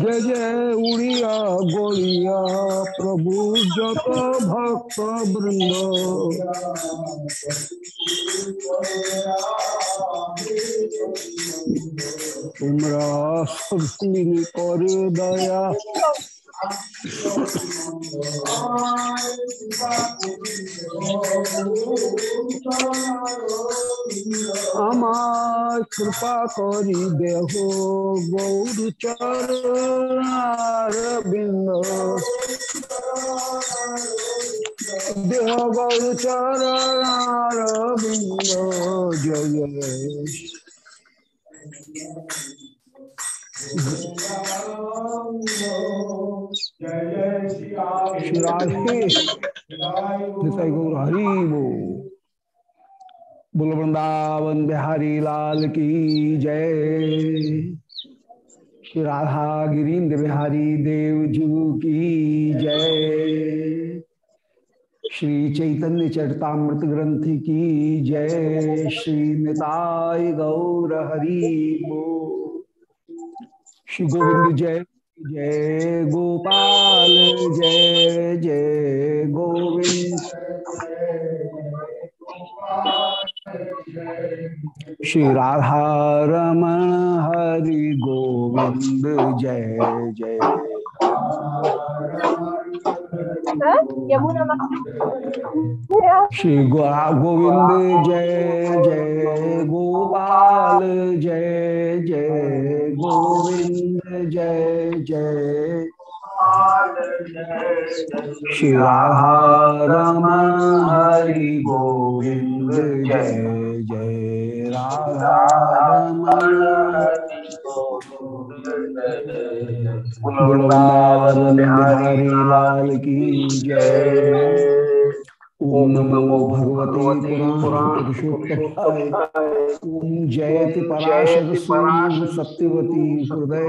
जय जय उड़िया गोड़िया प्रभु जत भक्त वृंद। तुमरा सब कर दया। আমার কৃপা করি দেহ গৌর চরণার বিন্দ দেহ গৌর চরণার বিন্দ জয় गौर वो बुल वृंदावन बिहारी लाल की जय। श्री राधा गिरीन्द्र बिहारी देव जू की जय। श्री चैतन्य चरतामृत ग्रंथ की जय। श्री निताय गौर हरि वो श्री गोविंद जय जय गोपाल, जय जय गोविंद। श्री राधा रमण हरि गोविंद, जय जय। श्री गोविंद जय जय गोपाल, जय जय गोविंद, जय जय। श्री राधा हरि गोविंद, जय जय। राधा रमण वृंदावन बिहारी लाल की जय ओम नमो भगवते पुराण ओम जयति पराशर सत्यवती हृदय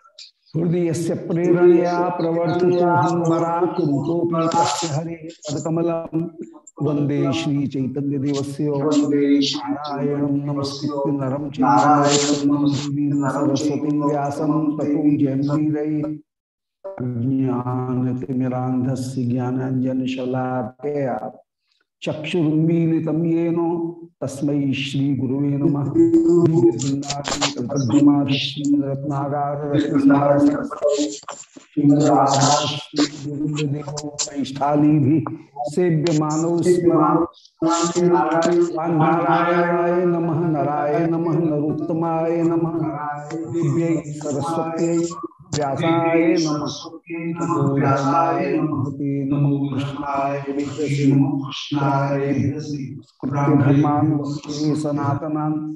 हृदय से प्रेरणया हरे पदकमलं वंदे श्री चैतन्य देवस्य नारायणं नमस्कृत्य नरं चैतन्यं देवीं सरस्वतीं व्यासं ततो जयन्तीरये ज्ञानतिमिरान्धस्य ज्ञानाञ्जनशलाकया चक्षुरुन्मीलितं येन तस्मै नमः रत्नागारैष्ठाली भी सेव्य मानव नमः नारायण नमः नरोत्तमाय नमः दिव्यै व्यासाय धर्मान सनातनान्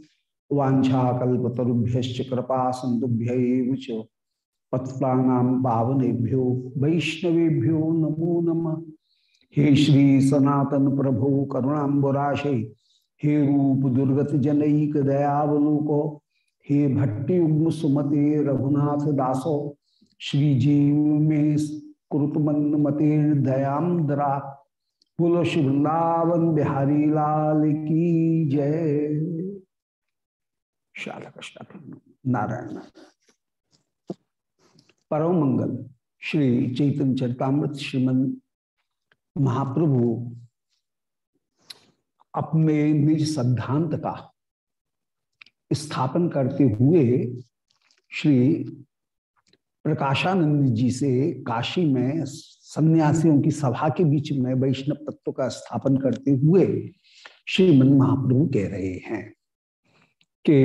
वाछाकल्पतरुभ्य कृपा सिंधुभ्य पत्ता पावनेभ्यो वैष्णवेभ्यो नमो नमः। हे श्री सनातन प्रभु करुणाबराशे हे रूप दुर्गत जनईक दयावलोको हे भट्टी उग्म सुमते रघुनाथ दासो श्री जीव में कुरुतमन मते दयाम दरा। बोलो श्री बिहारी लाल की जय। श्याला कृष्ण नारायण। परम मंगल, श्री चैतन्य चरतामृत श्रीमन महाप्रभु, अपने निज सिद्धांत का स्थापन करते हुए श्री प्रकाशानंद जी से काशी में सन्यासियों की सभा के बीच में वैष्णव तत्व का स्थापन करते हुए श्रीमन महाप्रभु कह रहे हैं कि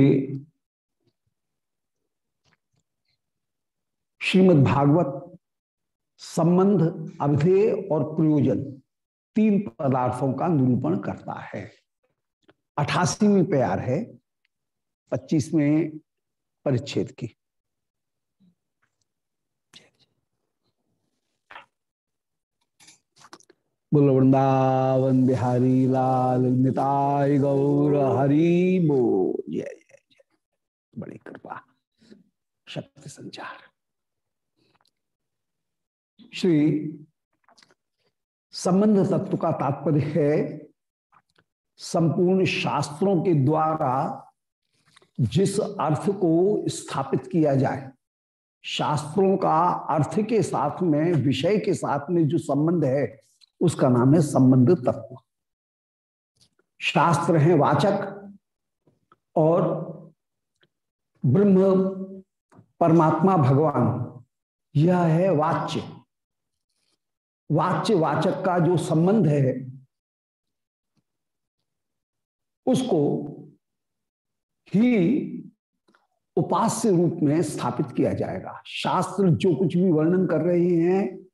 श्रीमद् भागवत संबंध अवधेय और प्रयोजन तीन पदार्थों का निरूपण करता है। अठासीवीं प्यार है पच्चीसवें परिच्छेद की। बोल, वृंदावन बिहारी लाल निताय गौर, हरि बो जय जय जय बड़ी कृपा, शक्ति संचार। श्री संबंध तत्व का तात्पर्य है, संपूर्ण शास्त्रों के द्वारा जिस अर्थ को स्थापित किया जाए, शास्त्रों का अर्थ के साथ में, विषय के साथ में जो संबंध है, उसका नाम है संबंध तत्व। शास्त्र है वाचक और ब्रह्म, परमात्मा, भगवान। यह है वाच्य। वाच्य, वाचक का जो संबंध है, उसको ही उपास्य रूप में स्थापित किया जाएगा। शास्त्र जो कुछ भी वर्णन कर रहे हैं,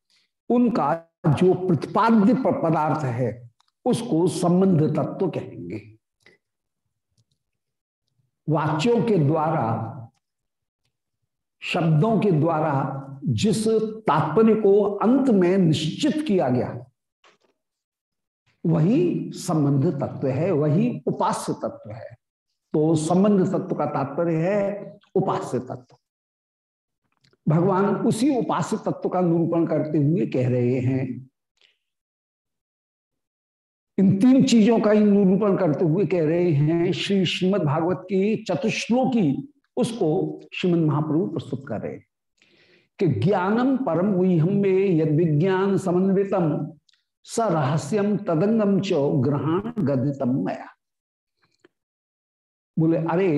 उनका जो प्रतिपाद्य पदार्थ है, उसको संबंध तत्व कहेंगे। वाच्यों के द्वारा, शब्दों के द्वारा जिस तात्पर्य को अंत में निश्चित किया गया, वही संबंध तत्व है, वही उपास्य तत्व है। तो संबंध तत्व का तात्पर्य है उपास्य तत्व। भगवान उसी उपास्य तत्व का निरूपण करते हुए कह रहे हैं। इन तीन चीज़ों का ही निरूपण करते हुए कह रहे हैं, श्री श्रीमद भागवत की चतुश्लोकी उसको श्रीमद महाप्रभु प्रस्तुत कर रहे कि ज्ञानम परम गुहम में यद विज्ञान समन्वितम, स रहस्यम तदंगम च ग्रहण गदितम मया। बोले, अरे,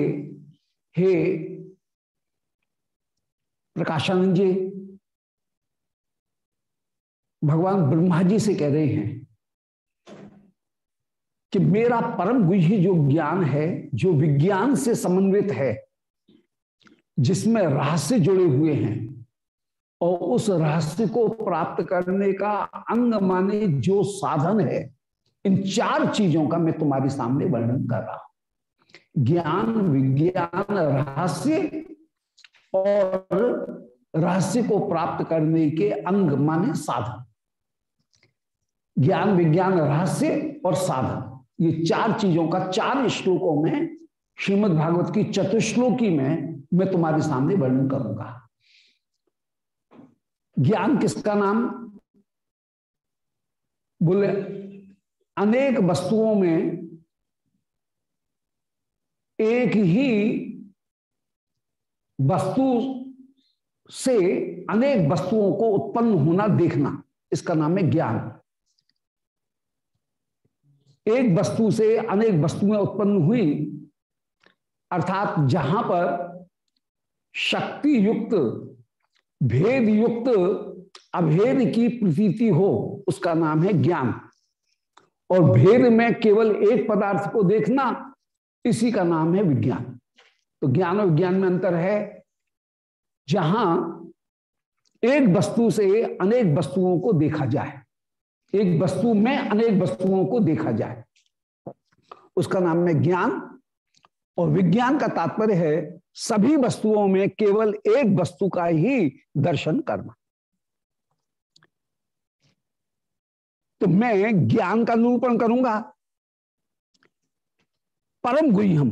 हे प्रकाशानंद जी भगवान ब्रह्मा जी से कह रहे हैं कि मेरा परम गुह्य जो ज्ञान है, जो विज्ञान से समन्वित है, जिसमें रहस्य जुड़े हुए हैं, और उस रहस्य को प्राप्त करने का अंग माने जो साधन है, इन चार चीज़ों का मैं तुम्हारे सामने वर्णन कर रहा हूँ। ज्ञान, विज्ञान, रहस्य और रहस्य को प्राप्त करने के अंग माने साधन। ज्ञान, विज्ञान, रहस्य और साधन। ये चार चीज़ों का चार श्लोकों में, श्रीमद् भागवत की चतुश्लोकी में मैं तुम्हारे सामने वर्णन करूँगा। ज्ञान किसका नाम? बोले, अनेक वस्तुओं में एक ही वस्तु से अनेक वस्तुओं को उत्पन्न होना देखना, इसका नाम है ज्ञान। एक वस्तु से अनेक वस्तुएँ उत्पन्न हुई, अर्थात जहाँ पर शक्ति युक्त भेद युक्त अभेद की प्रतीति हो, उसका नाम है ज्ञान। और भेद में केवल एक पदार्थ को देखना इसी का नाम है विज्ञान। तो ज्ञान और विज्ञान में अंतर है, जहाँ एक वस्तु से अनेक वस्तुओं को देखा जाए, एक वस्तु में अनेक वस्तुओं को देखा जाए। उसका नाम है ज्ञान, और विज्ञान का तात्पर्य है सभी वस्तुओं में केवल एक वस्तु का ही दर्शन करना। तो मैं ज्ञान का निरूपण करूँगा परम गुह्यम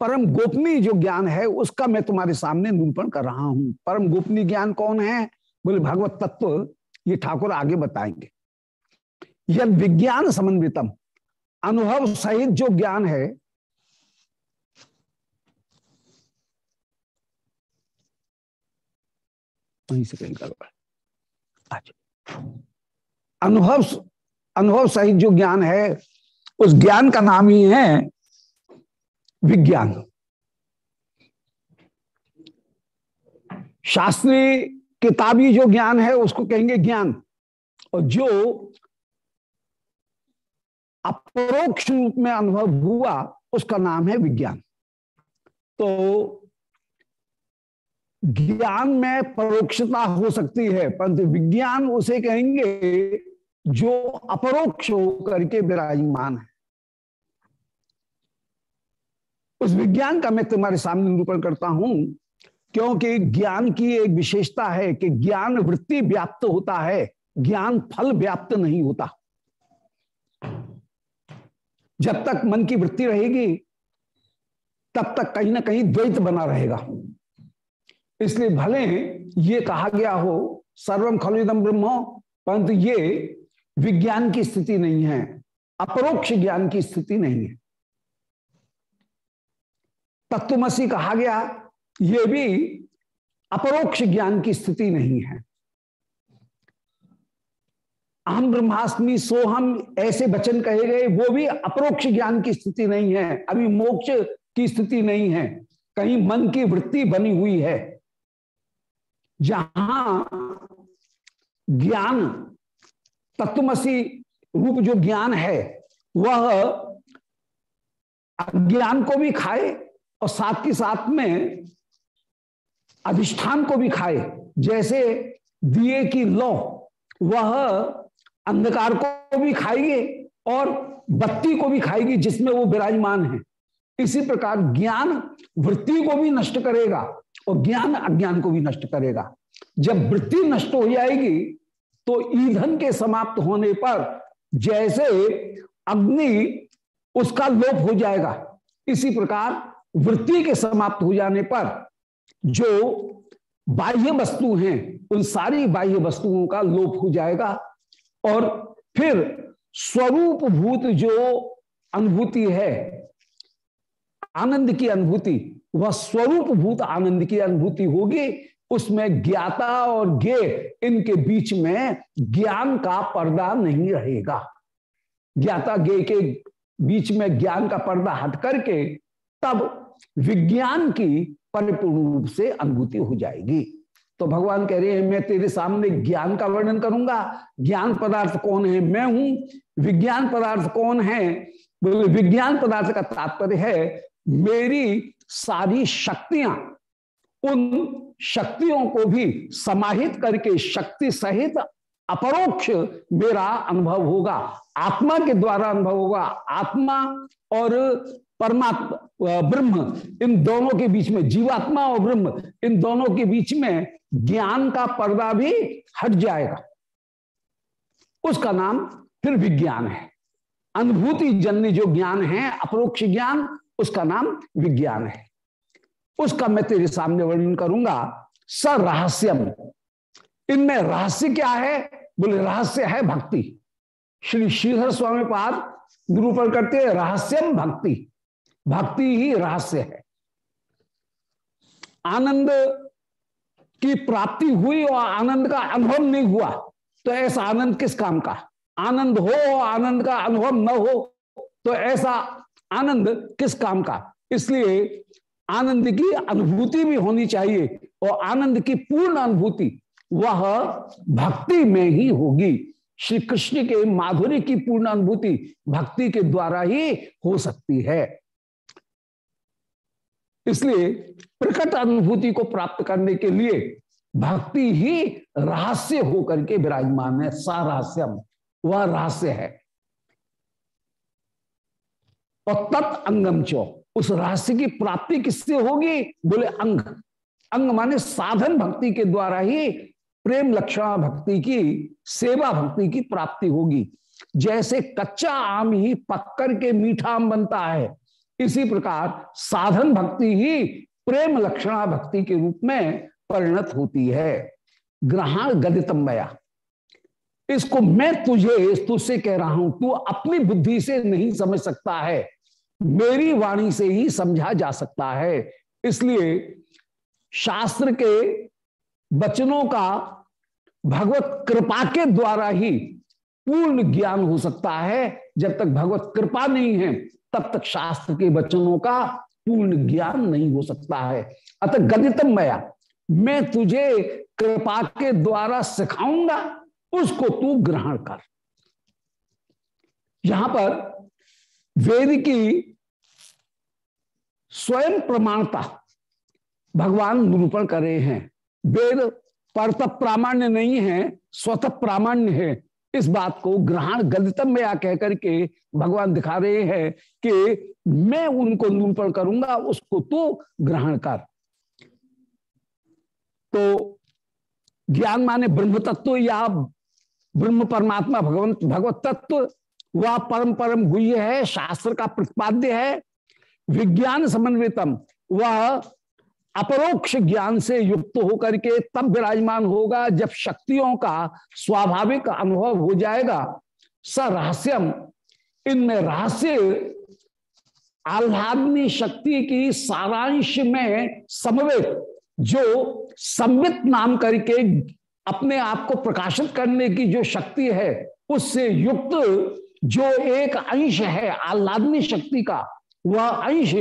परम गोपनीय जो ज्ञान है, उसका मैं तुम्हारे सामने निरूपण कर रहा हूँ। परम गोपनीय ज्ञान कौन है? बोले, भगवत तत्व ये ठाकुर आगे बताएँगे। यद विज्ञान समन्वितम, अनुभव सहित जो ज्ञान है, वहीं से कहीं अच्छा अनुभव अनुभव सहित जो ज्ञान है, उस ज्ञान का नाम ही है विज्ञान। शास्त्रीय किताबी जो ज्ञान है, उसको कहेंगे ज्ञान। और जो अपरोक्ष रूप में अनुभव हुआ, उसका नाम है विज्ञान। तो ज्ञान में परोक्षता हो सकती है, परंतु विज्ञान उसे कहेंगे जो अपरोक्ष होकर के विराजमान है। उस विज्ञान का मैं तुम्हारे सामने निरूपण करता हूँ, क्योंकि ज्ञान की एक विशेषता है कि ज्ञान वृत्ति व्याप्त होता है, ज्ञान फल व्याप्त नहीं होता। जब तक मन की वृत्ति रहेगी, तब तक कहीं ना कहीं द्वैत बना रहेगा। इसलिए भले ये कहा गया हो सर्वम खलुदम ब्रह्म, परंतु ये विज्ञान की स्थिति नहीं है, अपरोक्ष ज्ञान की स्थिति नहीं है। तत्वमसी कहा गया, ये भी अपरोक्ष ज्ञान की स्थिति नहीं है। अहम ब्रह्मास्मि सोहम ऐसे वचन कहे गए, वो भी अपरोक्ष ज्ञान की स्थिति नहीं है, अभी मोक्ष की स्थिति नहीं है, कहीं मन की वृत्ति बनी हुई है। जहाँ ज्ञान, तत्वमसी रूप जो ज्ञान है, वह अज्ञान को भी खाए और साथ के साथ में अधिष्ठान को भी खाए। जैसे दिए की लौ, वह अंधकार को भी खाएगी और बत्ती को भी खाएगी, जिसमें वो विराजमान है। इसी प्रकार ज्ञान वृत्ति को भी नष्ट करेगा और ज्ञान अज्ञान को भी नष्ट करेगा। जब वृत्ति नष्ट हो जाएगी तो ईंधन के समाप्त होने पर जैसे अग्नि, उसका लोप हो जाएगा। इसी प्रकार वृत्ति के समाप्त हो जाने पर जो बाह्य वस्तु हैं, उन सारी बाह्य वस्तुओं का लोप हो जाएगा और फिर स्वरूप भूत जो अनुभूति है, आनंद की अनुभूति, वह स्वरूप भूत आनंद की अनुभूति होगी। उसमें ज्ञाता और ज्ञे इनके बीच में ज्ञान का पर्दा नहीं रहेगा। ज्ञाता ज्ञे के बीच में ज्ञान का पर्दा हट करके तब विज्ञान की परिपूर्ण रूप से अनुभूति हो जाएगी। तो भगवान कह रहे हैं, मैं तेरे सामने ज्ञान का वर्णन करूँगा। ज्ञान पदार्थ कौन है? मैं हूँ। विज्ञान पदार्थ कौन है? बोले, विज्ञान पदार्थ का तात्पर्य है, मेरी सारी शक्तियाँ, उन शक्तियों को भी समाहित करके शक्ति सहित अपरोक्ष मेरा अनुभव होगा। आत्मा के द्वारा अनुभव होगा। आत्मा और परमात्मा ब्रह्म, इन दोनों के बीच में, जीवात्मा और ब्रह्म, इन दोनों के बीच में ज्ञान का पर्दा भी हट जाएगा। उसका नाम फिर विज्ञान है। अनुभूति जन्य जो ज्ञान है, अपरोक्ष ज्ञान, उसका नाम विज्ञान है। उसका मैं तेरे सामने वर्णन करूँगा। स रहस्यम इनमें रहस्य क्या है? बोले, रहस्य है भक्ति। श्री श्रीधर स्वामी पाद निरूपण करते रहस्यम भक्ति। भक्ति ही रहस्य है। आनंद की प्राप्ति हुई और आनंद का अनुभव नहीं हुआ तो ऐसा आनंद किस काम का? आनंद हो और आनंद का अनुभव न हो तो ऐसा आनंद किस काम का? इसलिए आनंद की अनुभूति भी होनी चाहिए और आनंद की पूर्ण अनुभूति वह भक्ति में ही होगी। श्री कृष्ण के माधुर्य की पूर्ण अनुभूति भक्ति के द्वारा ही हो सकती है। इसलिए प्रकट अनुभूति को प्राप्त करने के लिए भक्ति ही रहस्य होकर के विराजमान है सा वह रहस्य है। और तत् अंगम चो, उस रहस्य की प्राप्ति किससे होगी? बोले अंग। अंग माने साधन भक्ति के द्वारा ही प्रेम लक्षण भक्ति की, सेवा भक्ति की प्राप्ति होगी। जैसे कच्चा आम ही पक्कर के मीठा आम बनता है। इसी प्रकार साधन भक्ति ही प्रेम लक्षणा भक्ति के रूप में परिणत होती है। ग्रहण गदितमया इसको मैं तुझे तुझसे कह रहा हूँ, तू अपनी बुद्धि से नहीं समझ सकता है, मेरी वाणी से ही समझा जा सकता है। इसलिए शास्त्र के वचनों का भगवत कृपा के द्वारा ही पूर्ण ज्ञान हो सकता है, जब तक भगवत कृपा नहीं है तब तक शास्त्र के वचनों का पूर्ण ज्ञान नहीं हो सकता है। अतः गदितम मया, मैं तुझे कृपा के द्वारा सिखाऊँगा, उसको तू ग्रहण कर। यहाँ पर वेद की स्वयं प्रमाणता भगवान निरूपण कर रहे हैं। वेद परत प्रामाण्य नहीं है, स्वतः प्रामाण्य है। इस बात को ग्रहण गदितम में आ कह करके भगवान दिखा रहे हैं कि मैं उनको निरूपण करूँगा, उसको तो ग्रहण कर। तो ज्ञान माने ब्रह्म तत्व या ब्रह्म परमात्मा, भगवंत, भगवत तत्व, वह परम परम गुह्य है, शास्त्र का प्रतिपाद्य है, विज्ञान समन्वितम, वह अपरोक्ष ज्ञान से युक्त होकर के तब विराजमान होगा जब शक्तियों का स्वाभाविक अनुभव हो जाएगा। स रहस्यम इनमें रहस्य, आह्लादनी शक्ति की सारांश में समवेत, जो संवित नाम करके अपने आप को प्रकाशित करने की जो शक्ति है, उससे युक्त जो एक अंश है, आह्लादनी शक्ति का, वह अंश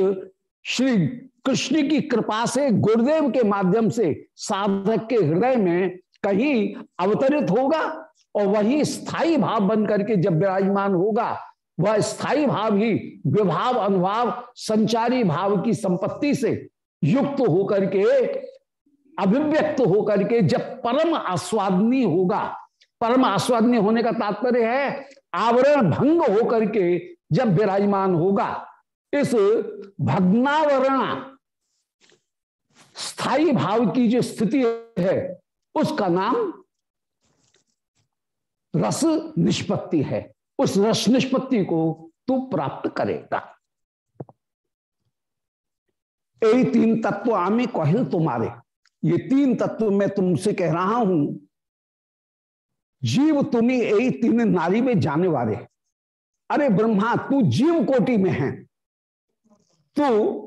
श्री कृष्ण की कृपा से, गुरुदेव के माध्यम से साधक के हृदय में कहीं अवतरित होगा और वही स्थायी भाव बन करके जब विराजमान होगा, वह स्थायी भाव ही विभाव, अनुभाव, संचारी भाव की संपत्ति से युक्त होकर के, अभिव्यक्त होकर के जब परम आस्वादनी होगा। परम आस्वादनी होने का तात्पर्य है, आवरण भंग होकर के जब विराजमान होगा। इस भग्नावरण स्थायी भाव की जो स्थिति है, उसका नाम रस निष्पत्ति है। उस रस निष्पत्ति को तू प्राप्त करेगा। यही तीन तत्व आमी कहिल तुम्हारे। ये तीन तत्व मैं तुमसे कह रहा हूँ। जीव तुम्हें यही तीन नारी में जाने वाले। अरे ब्रह्मा, तू जीव कोटि में है। तू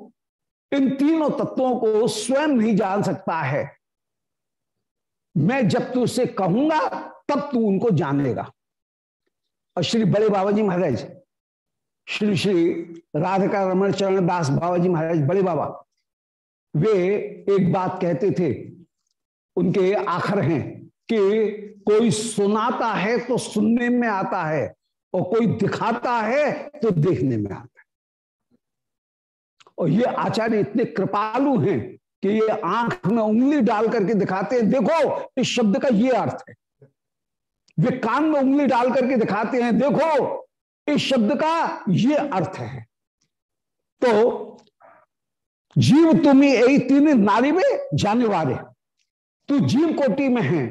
इन तीनों तत्वों को स्वयं नहीं जान सकता है। मैं जब तू उसे कहूँगा, तब तू उनको जानेगा। और श्री बड़े बाबा जी महाराज, श्री श्री राधिका रमन चरण दास बाबा जी महाराज बड़े बाबा, वे एक बात कहते थे, उनके आखिर हैं कि कोई सुनाता है तो सुनने में आता है, और कोई दिखाता है तो देखने में आता है। और ये आचार्य इतने कृपालु हैं कि ये आँख में उंगली डाल करके दिखाते हैं। देखो, इस शब्द का ये अर्थ है। वे कान में उंगली डाल करके दिखाते हैं। देखो, इस शब्द का ये अर्थ है। तो जीव तुम्हें यही तीन नारी में जाने वाले। तू जीव कोटि में है।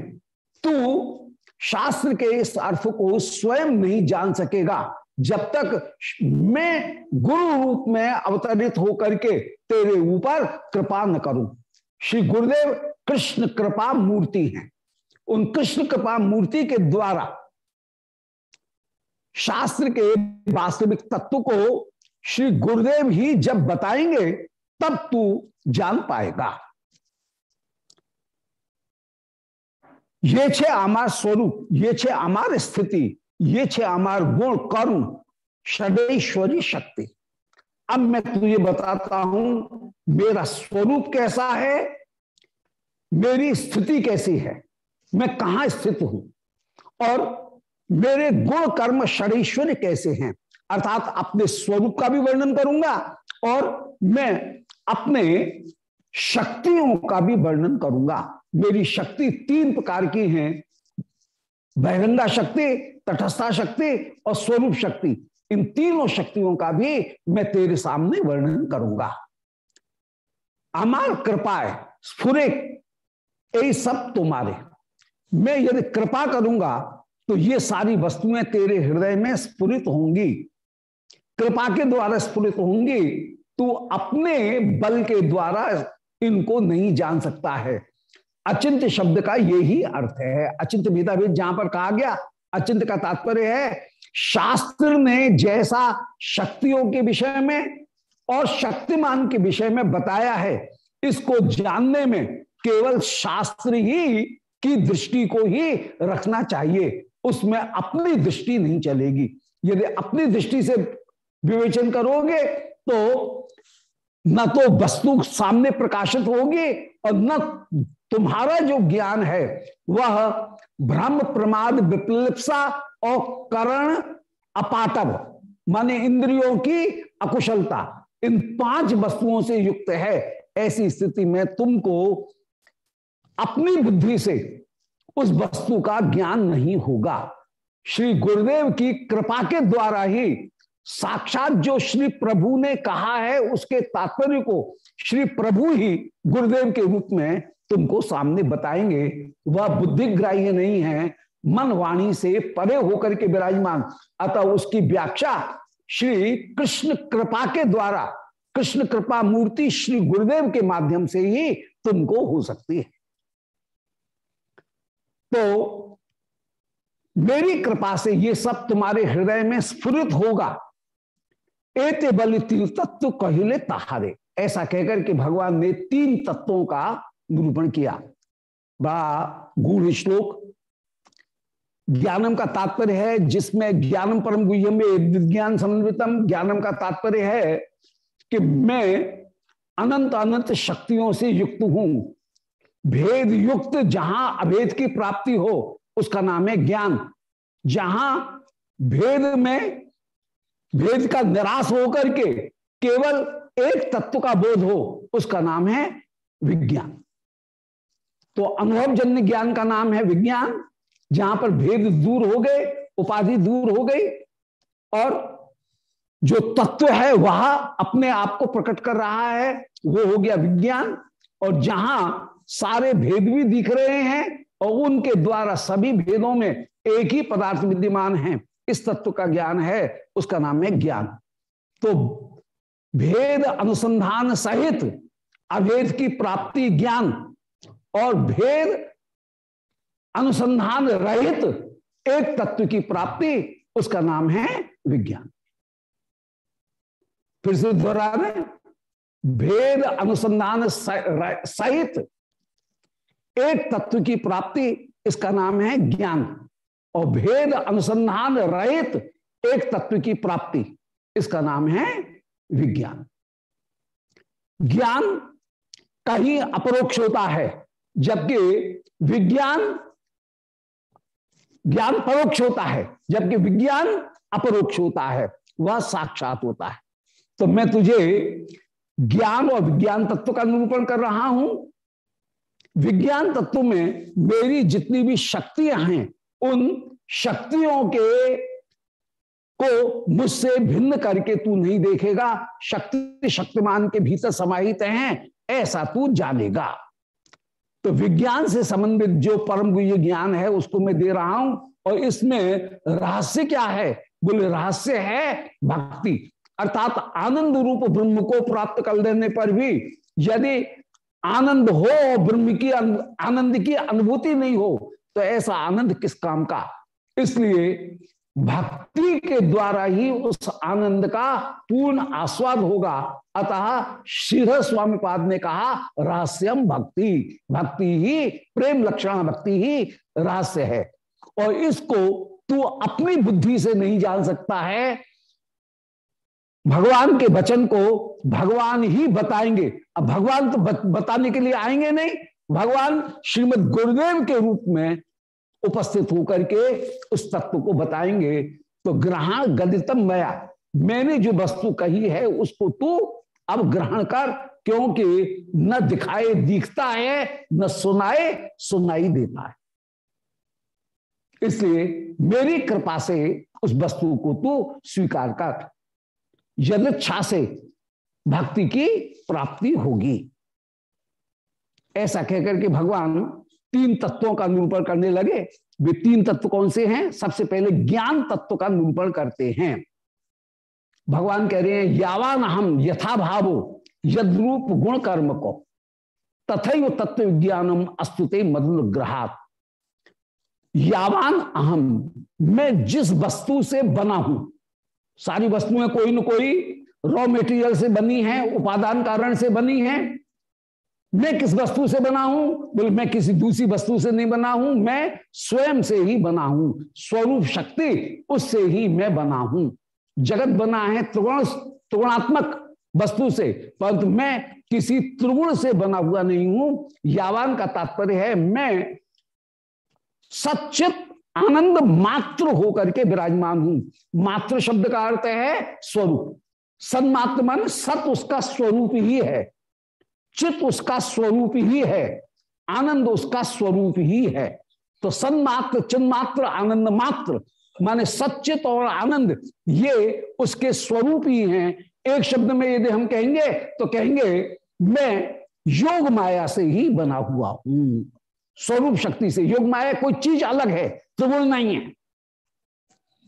तू शास्त्र के इस अर्थ को स्वयं नहीं जान सकेगा। जब तक मैं गुरु रूप में अवतरित होकर के तेरे ऊपर कृपा न करूँ। श्री गुरुदेव, कृष्ण कृपा मूर्ति हैं। उन कृष्ण कृपा मूर्ति के द्वारा शास्त्र के वास्तविक तत्व को श्री गुरुदेव ही जब बताएँगे, तब तू जान पाएगा। ये छे आमार स्वरूप, ये छे आमार स्थिति। ये छे आमार गुण कर्म षडेश्वरी शक्ति। अब मैं तुझे बताता हूँ, मेरा स्वरूप कैसा है, मेरी स्थिति कैसी है, मैं कहा स्थित हूँ, और मेरे गुण कर्म षडेश्वरी कैसे हैं, अर्थात अपने स्वरूप का भी वर्णन करूँगा, और मैं अपने शक्तियों का भी वर्णन करूँगा। मेरी शक्ति तीन प्रकार की हैं, बहिरंगा शक्ति तटस्था शक्ति और स्वरूप शक्ति, इन तीनों शक्तियों का भी मैं तेरे सामने वर्णन करूँगा। अमार कृपा है, स्फुरे यही सब तुम्हारे। मैं यदि कृपा करूँगा तो ये सारी वस्तुएँ तेरे हृदय में स्फुरित होंगी। कृपा के द्वारा स्फुरित होंगी, तू अपने बल के द्वारा इनको नहीं जान सकता है। अचिंत शब्द का यही अर्थ है। अचिंत भेदाभेद जहाँ पर कहा गया अचिंत का तात्पर्य है, शास्त्र ने जैसा शक्तियों के विषय में और शक्तिमान के विषय में बताया है, इसको जानने में केवल शास्त्र ही की दृष्टि को ही रखना चाहिए। उसमें अपनी दृष्टि नहीं चलेगी। यदि अपनी दृष्टि से विवेचन करोगे तो न तो वस्तु सामने प्रकाशित होगी और न तुम्हारा जो ज्ञान है, वह ब्रह्म प्रमाद, विप्लिप्सा और करण अपाटव माने इंद्रियों की अकुशलता, इन पाँच वस्तुओं से युक्त है। ऐसी स्थिति में तुमको अपनी बुद्धि से उस वस्तु का ज्ञान नहीं होगा। श्री गुरुदेव की कृपा के द्वारा ही साक्षात जो श्री प्रभु ने कहा है, उसके तात्पर्य को श्री प्रभु ही गुरुदेव के रूप में तुमको सामने बताएँगे, वह बुद्धिग्राह्य नहीं है, मन वाणी से परे होकर के विराजमान। अतः उसकी व्याख्या श्री कृष्ण कृपा के द्वारा, कृष्ण कृपा मूर्ति श्री गुरुदेव के माध्यम से ही तुमको हो सकती है। तो मेरी कृपा से ये सब तुम्हारे हृदय में स्फुरित होगा। एते बल तत्व कहले तहारे। ऐसा कहकर के भगवान ने तीन तत्वों का निरूपण किया बड़ा गूढ़ श्लोक। ज्ञानम का तात्पर्य है, जिसमें ज्ञानम परम गुह्यम विज्ञान समन्वितम। ज्ञानम का तात्पर्य है कि मैं अनंत अनंत शक्तियों से युक्त हूँ। भेद युक्त जहाँ अभेद की प्राप्ति हो, उसका नाम है ज्ञान। जहाँ भेद में, भेद का निराश होकर के केवल एक तत्व का बोध हो, उसका नाम है विज्ञान। तो अनुभव जन्य ज्ञान का नाम है विज्ञान, जहाँ पर भेद दूर हो गए, उपाधि दूर हो गई, और जो तत्व है वह अपने आप को प्रकट कर रहा है, वो हो गया विज्ञान। और जहाँ सारे भेद भी दिख रहे हैं, और उनके द्वारा सभी भेदों में एक ही पदार्थ विद्यमान है, इस तत्व का ज्ञान है, उसका नाम है ज्ञान। तो भेद अनुसंधान सहित अभेद की प्राप्ति ज्ञान और भेद अनुसंधान रहित एक तत्व की प्राप्ति, उसका नाम है विज्ञान। फिर से दोहरा रहे भेद अनुसंधान सहित एक तत्व की प्राप्ति, इसका नाम है ज्ञान। और भेद अनुसंधान रहित एक तत्व की प्राप्ति, इसका नाम है विज्ञान। ज्ञान कहीं अपरोक्ष होता है जबकि विज्ञान ज्ञान परोक्ष होता है, जबकि विज्ञान अपरोक्ष होता है, वह साक्षात होता है। तो मैं तुझे ज्ञान और विज्ञान तत्व का निरूपण कर रहा हूँ। विज्ञान तत्व में मेरी जितनी भी शक्तियाँ हैं, उन शक्तियों के को मुझसे भिन्न करके तू नहीं देखेगा। शक्ति शक्तिमान के भीतर समाहित हैं, ऐसा तू जानेगा। तो विज्ञान से संबंधित जो परम गुह्य ज्ञान है, उसको मैं दे रहा हूँ। और इसमें रहस्य क्या है? बोले, रहस्य है भक्ति। अर्थात आनंद रूप ब्रह्म को प्राप्त कर देने पर भी यदि आनंद हो, ब्रह्म की आनंद की अनुभूति नहीं हो तो ऐसा आनंद किस काम का? इसलिए भक्ति के द्वारा ही उस आनंद का पूर्ण आस्वाद होगा। अतः श्रीधर स्वामी पाद ने कहा, रहस्यम भक्ति भक्ति ही प्रेम लक्षण, भक्ति ही रहस्य है। और इसको तू अपनी बुद्धि से नहीं जान सकता है। भगवान के वचन को भगवान ही बताएँगे। अब भगवान तो बताने के लिए आएँगे नहीं। भगवान श्रीमद गुरुदेव के रूप में उपस्थित होकर के उस तत्व को बताएँगे तो ग्रहण गदितम मया। मैंने जो वस्तु कही है, उसको तू अब ग्रहण कर, क्योंकि न दिखाए दिखता है, न सुनाए सुनाई देता है। इसलिए मेरी कृपा से उस वस्तु को तू स्वीकार कर। यदच्छा से भक्ति की प्राप्ति होगी। ऐसा कहकर के भगवान तीन तत्वों का निरूपण करने लगे। वे तीन तत्व कौन से हैं? सबसे पहले ज्ञान तत्व का निरूपण करते हैं। भगवान कह रहे हैं यावान हम यथा भावो यद्रूप गुण कर्म को। तथा तत्व विज्ञानम अस्तुते मदनुग्रहात यावान अहम मैं जिस वस्तु से बना हूँ, सारी वस्तुएँ कोई न कोई रॉ मेटीरियल से बनी है, उपादान कारण से बनी है मैं किस वस्तु से बना हूँ? बोले, मैं किसी दूसरी वस्तु से नहीं बना हूँ, मैं स्वयं से ही बना हूँ, स्वरूप शक्ति उससे ही मैं बना हूँ। जगत बना है त्रिगुण, त्रिगुणात्मक वस्तु से, परंतु मैं किसी त्रिगुण से बना हुआ नहीं हूँ। यावान का तात्पर्य है, मैं सचित आनंद मात्र होकर के विराजमान हूँ। मात्र शब्द का अर्थ है स्वरूप। सन्मात्र मान सत उसका स्वरूप ही है। चित उसका स्वरूप ही है, आनंद उसका स्वरूप ही है। तो सन्मात्र, चिन्मात्र, आनंद मात्र, माने सचित और आनंद, ये उसके स्वरूप ही हैं। एक शब्द में यदि हम कहेंगे तो कहेंगे, मैं योग माया से ही बना हुआ हूँ। स्वरूप शक्ति से। योग माया कोई चीज़ अलग है त्रिगुण नहीं है।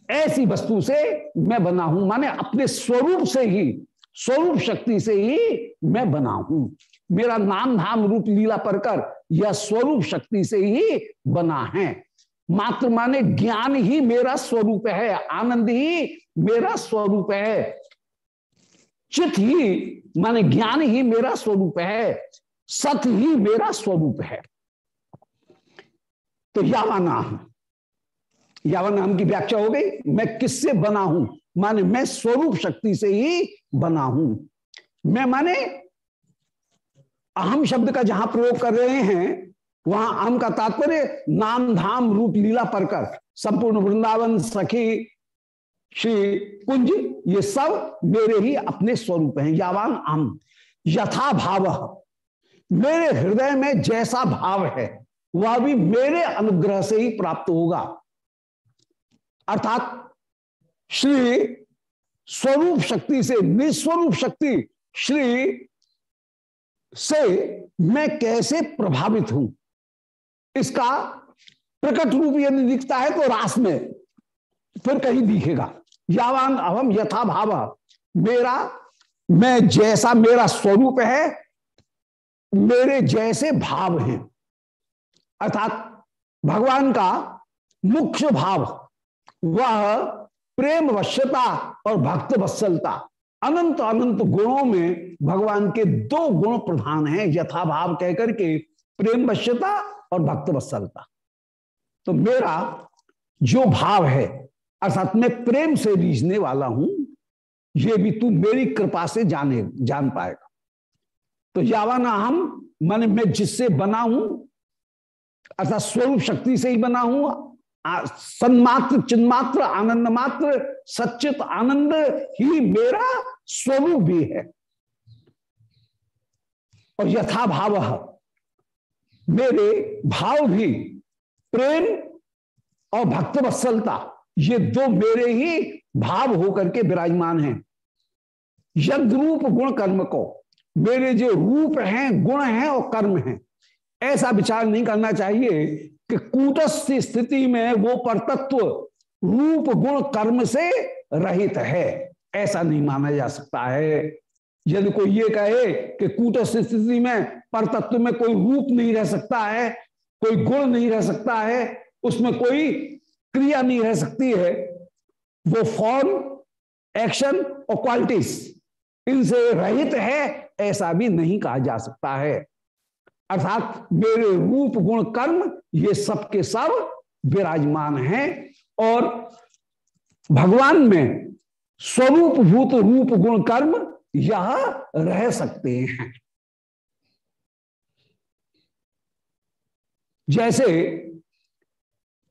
ऐसी वस्तु से मैं बना हूँ, माने अपने स्वरूप से ही, स्वरूप शक्ति से ही मैं बना हूँ। मेरा नाम धाम रूप लीला पर यह स्वरूप शक्ति से ही बना है। मात्र माने ज्ञान ही मेरा स्वरूप है, आनंद ही मेरा स्वरूप है। चित ही माने ज्ञान ही मेरा स्वरूप है, सत ही मेरा स्वरूप है। तो यावा नाम यावा नाम की व्याख्या हो गई, मैं किससे बना हूँ? माने मैं स्वरूप शक्ति से ही बना हूँ। मैं माने अहम शब्द का जहाँ प्रयोग कर रहे हैं, वहाँ अहम का तात्पर्य नाम धाम रूप लीला परकर संपूर्ण वृंदावन, सखी, श्री कुंज, ये सब मेरे ही अपने स्वरूप हैं, यावान अहम। यथा भाव। मेरे हृदय में जैसा भाव है, वह भी मेरे अनुग्रह से ही प्राप्त होगा। अर्थात श्री स्वरूप शक्ति से निस्वरूप शक्ति, श्री से मैं कैसे प्रभावित हूँ? इसका प्रकट रूप यदि दिखता है तो रास में फिर कहीं दिखेगा। यावान अवम यथा भाव। मेरा, मैं जैसा मेरा स्वरूप है, मेरे जैसे भाव हैं। अर्थात भगवान का मुख्य भाव, वह प्रेम वश्यता और भक्त वत्सलता अनंत अनंत गुणों में भगवान के दो गुण प्रधान हैं, यथाभाव कहकर के प्रेम वश्यता और भक्त वत्सलता। तो मेरा जो भाव है, अर्थात मैं प्रेम से रीझने वाला हूँ, ये भी तू मेरी कृपा से जाने, जान पाएगा। तो यावाना हम, माने मैं जिससे बना हूँ, अर्थात स्वरूप शक्ति से ही बना हूँ सन्मात्र, चिन्मात्र आनंद मात्र सचित आनंद ही मेरा स्वरूप भी है। और यथा भाव मेरे भाव भी, प्रेम और भक्त वत्सलता ये दो मेरे ही भाव होकर के विराजमान हैं। यद रूप गुण कर्म को, मेरे जो रूप हैं, गुण हैं और कर्म हैं, ऐसा विचार नहीं करना चाहिए कि कूटस्थ स्थिति में वो परतत्व रूप गुण कर्म से रहित है। ऐसा नहीं माना जा सकता है। यदि कोई ये कहे कि कूटस्थ स्थिति में परतत्व में कोई रूप नहीं रह सकता है, कोई गुण नहीं रह सकता है, उसमें कोई क्रिया नहीं रह सकती है, वो फॉर्म एक्शन और क्वालिटीज इनसे रहित है, ऐसा भी नहीं कहा जा सकता है। अर्थात मेरे रूप, गुण, कर्म, ये सब के सब विराजमान हैं। और भगवान में स्वरूप भूत रूप, गुण, कर्म यह रह सकते हैं। जैसे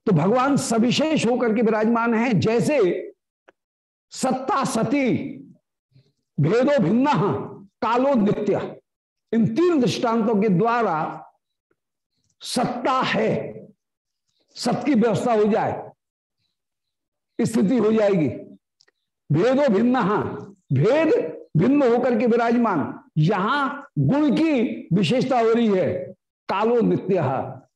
तो भगवान सविशेष होकर के विराजमान हैं, जैसे सत्ता, सती, भेदो, भिन्न, कालो, नित्य। इन तीन दृष्टांतों के द्वारा सत्ता है सत की व्यवस्था हो जाए, स्थिति हो जाएगी। भेदो भिन्न, भेद भिन्न होकर के विराजमान। यहाँ गुण की विशेषता हो रही है। कालो नित्य,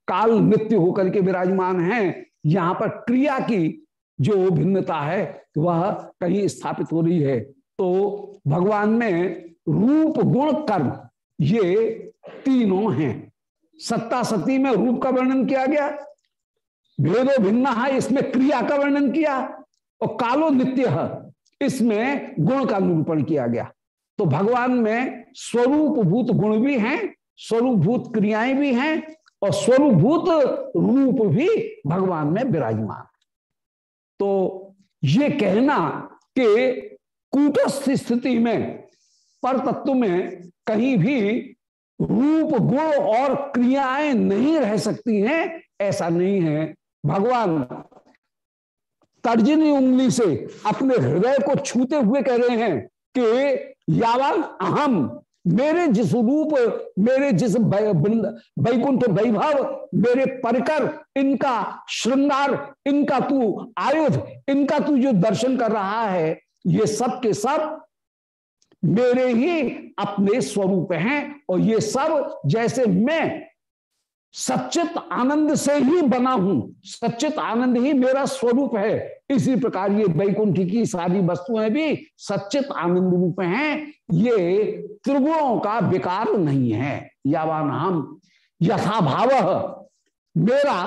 काल नित्य होकर के विराजमान है। यहाँ पर क्रिया की जो भिन्नता है, वह कहीं स्थापित हो रही है। तो भगवान में रूप, गुण, कर्म ये तीनों हैं। सत्ता सती में रूप का वर्णन किया गया, भेदो भिन्न है इसमें क्रिया का वर्णन किया और कालो नित्य है इसमें गुण का निरूपण किया गया। तो भगवान में स्वरूप भूत गुण भी हैं स्वरूप भूत क्रियाएँ भी हैं और स्वरूप भूत रूप भी भगवान में विराजमान। तो ये कहना कि कूटस्थ स्थिति में पर तत्व में कहीं भी रूप, गुण और क्रियाएँ नहीं रह सकती हैं, ऐसा नहीं है। भगवान तर्जनी उंगली से अपने हृदय को छूते हुए कह रहे हैं कि यावन अहम, मेरे जिस रूप, मेरे जिस वैकुंठ वैभव, मेरे परिकर, इनका श्रृंगार, इनका तू आयुध, इनका तू जो दर्शन कर रहा है, ये सब के सब मेरे ही अपने स्वरूप हैं और ये सब जैसे मैं सच्चित आनंद से ही बना हूँ, सच्चित आनंद ही मेरा स्वरूप है। इसी प्रकार ये वैकुंठ की सारी वस्तुएँ भी सच्चित आनंद रूप हैं। ये त्रिगुणों का विकार नहीं है। यावान हम यथा भाव मेरा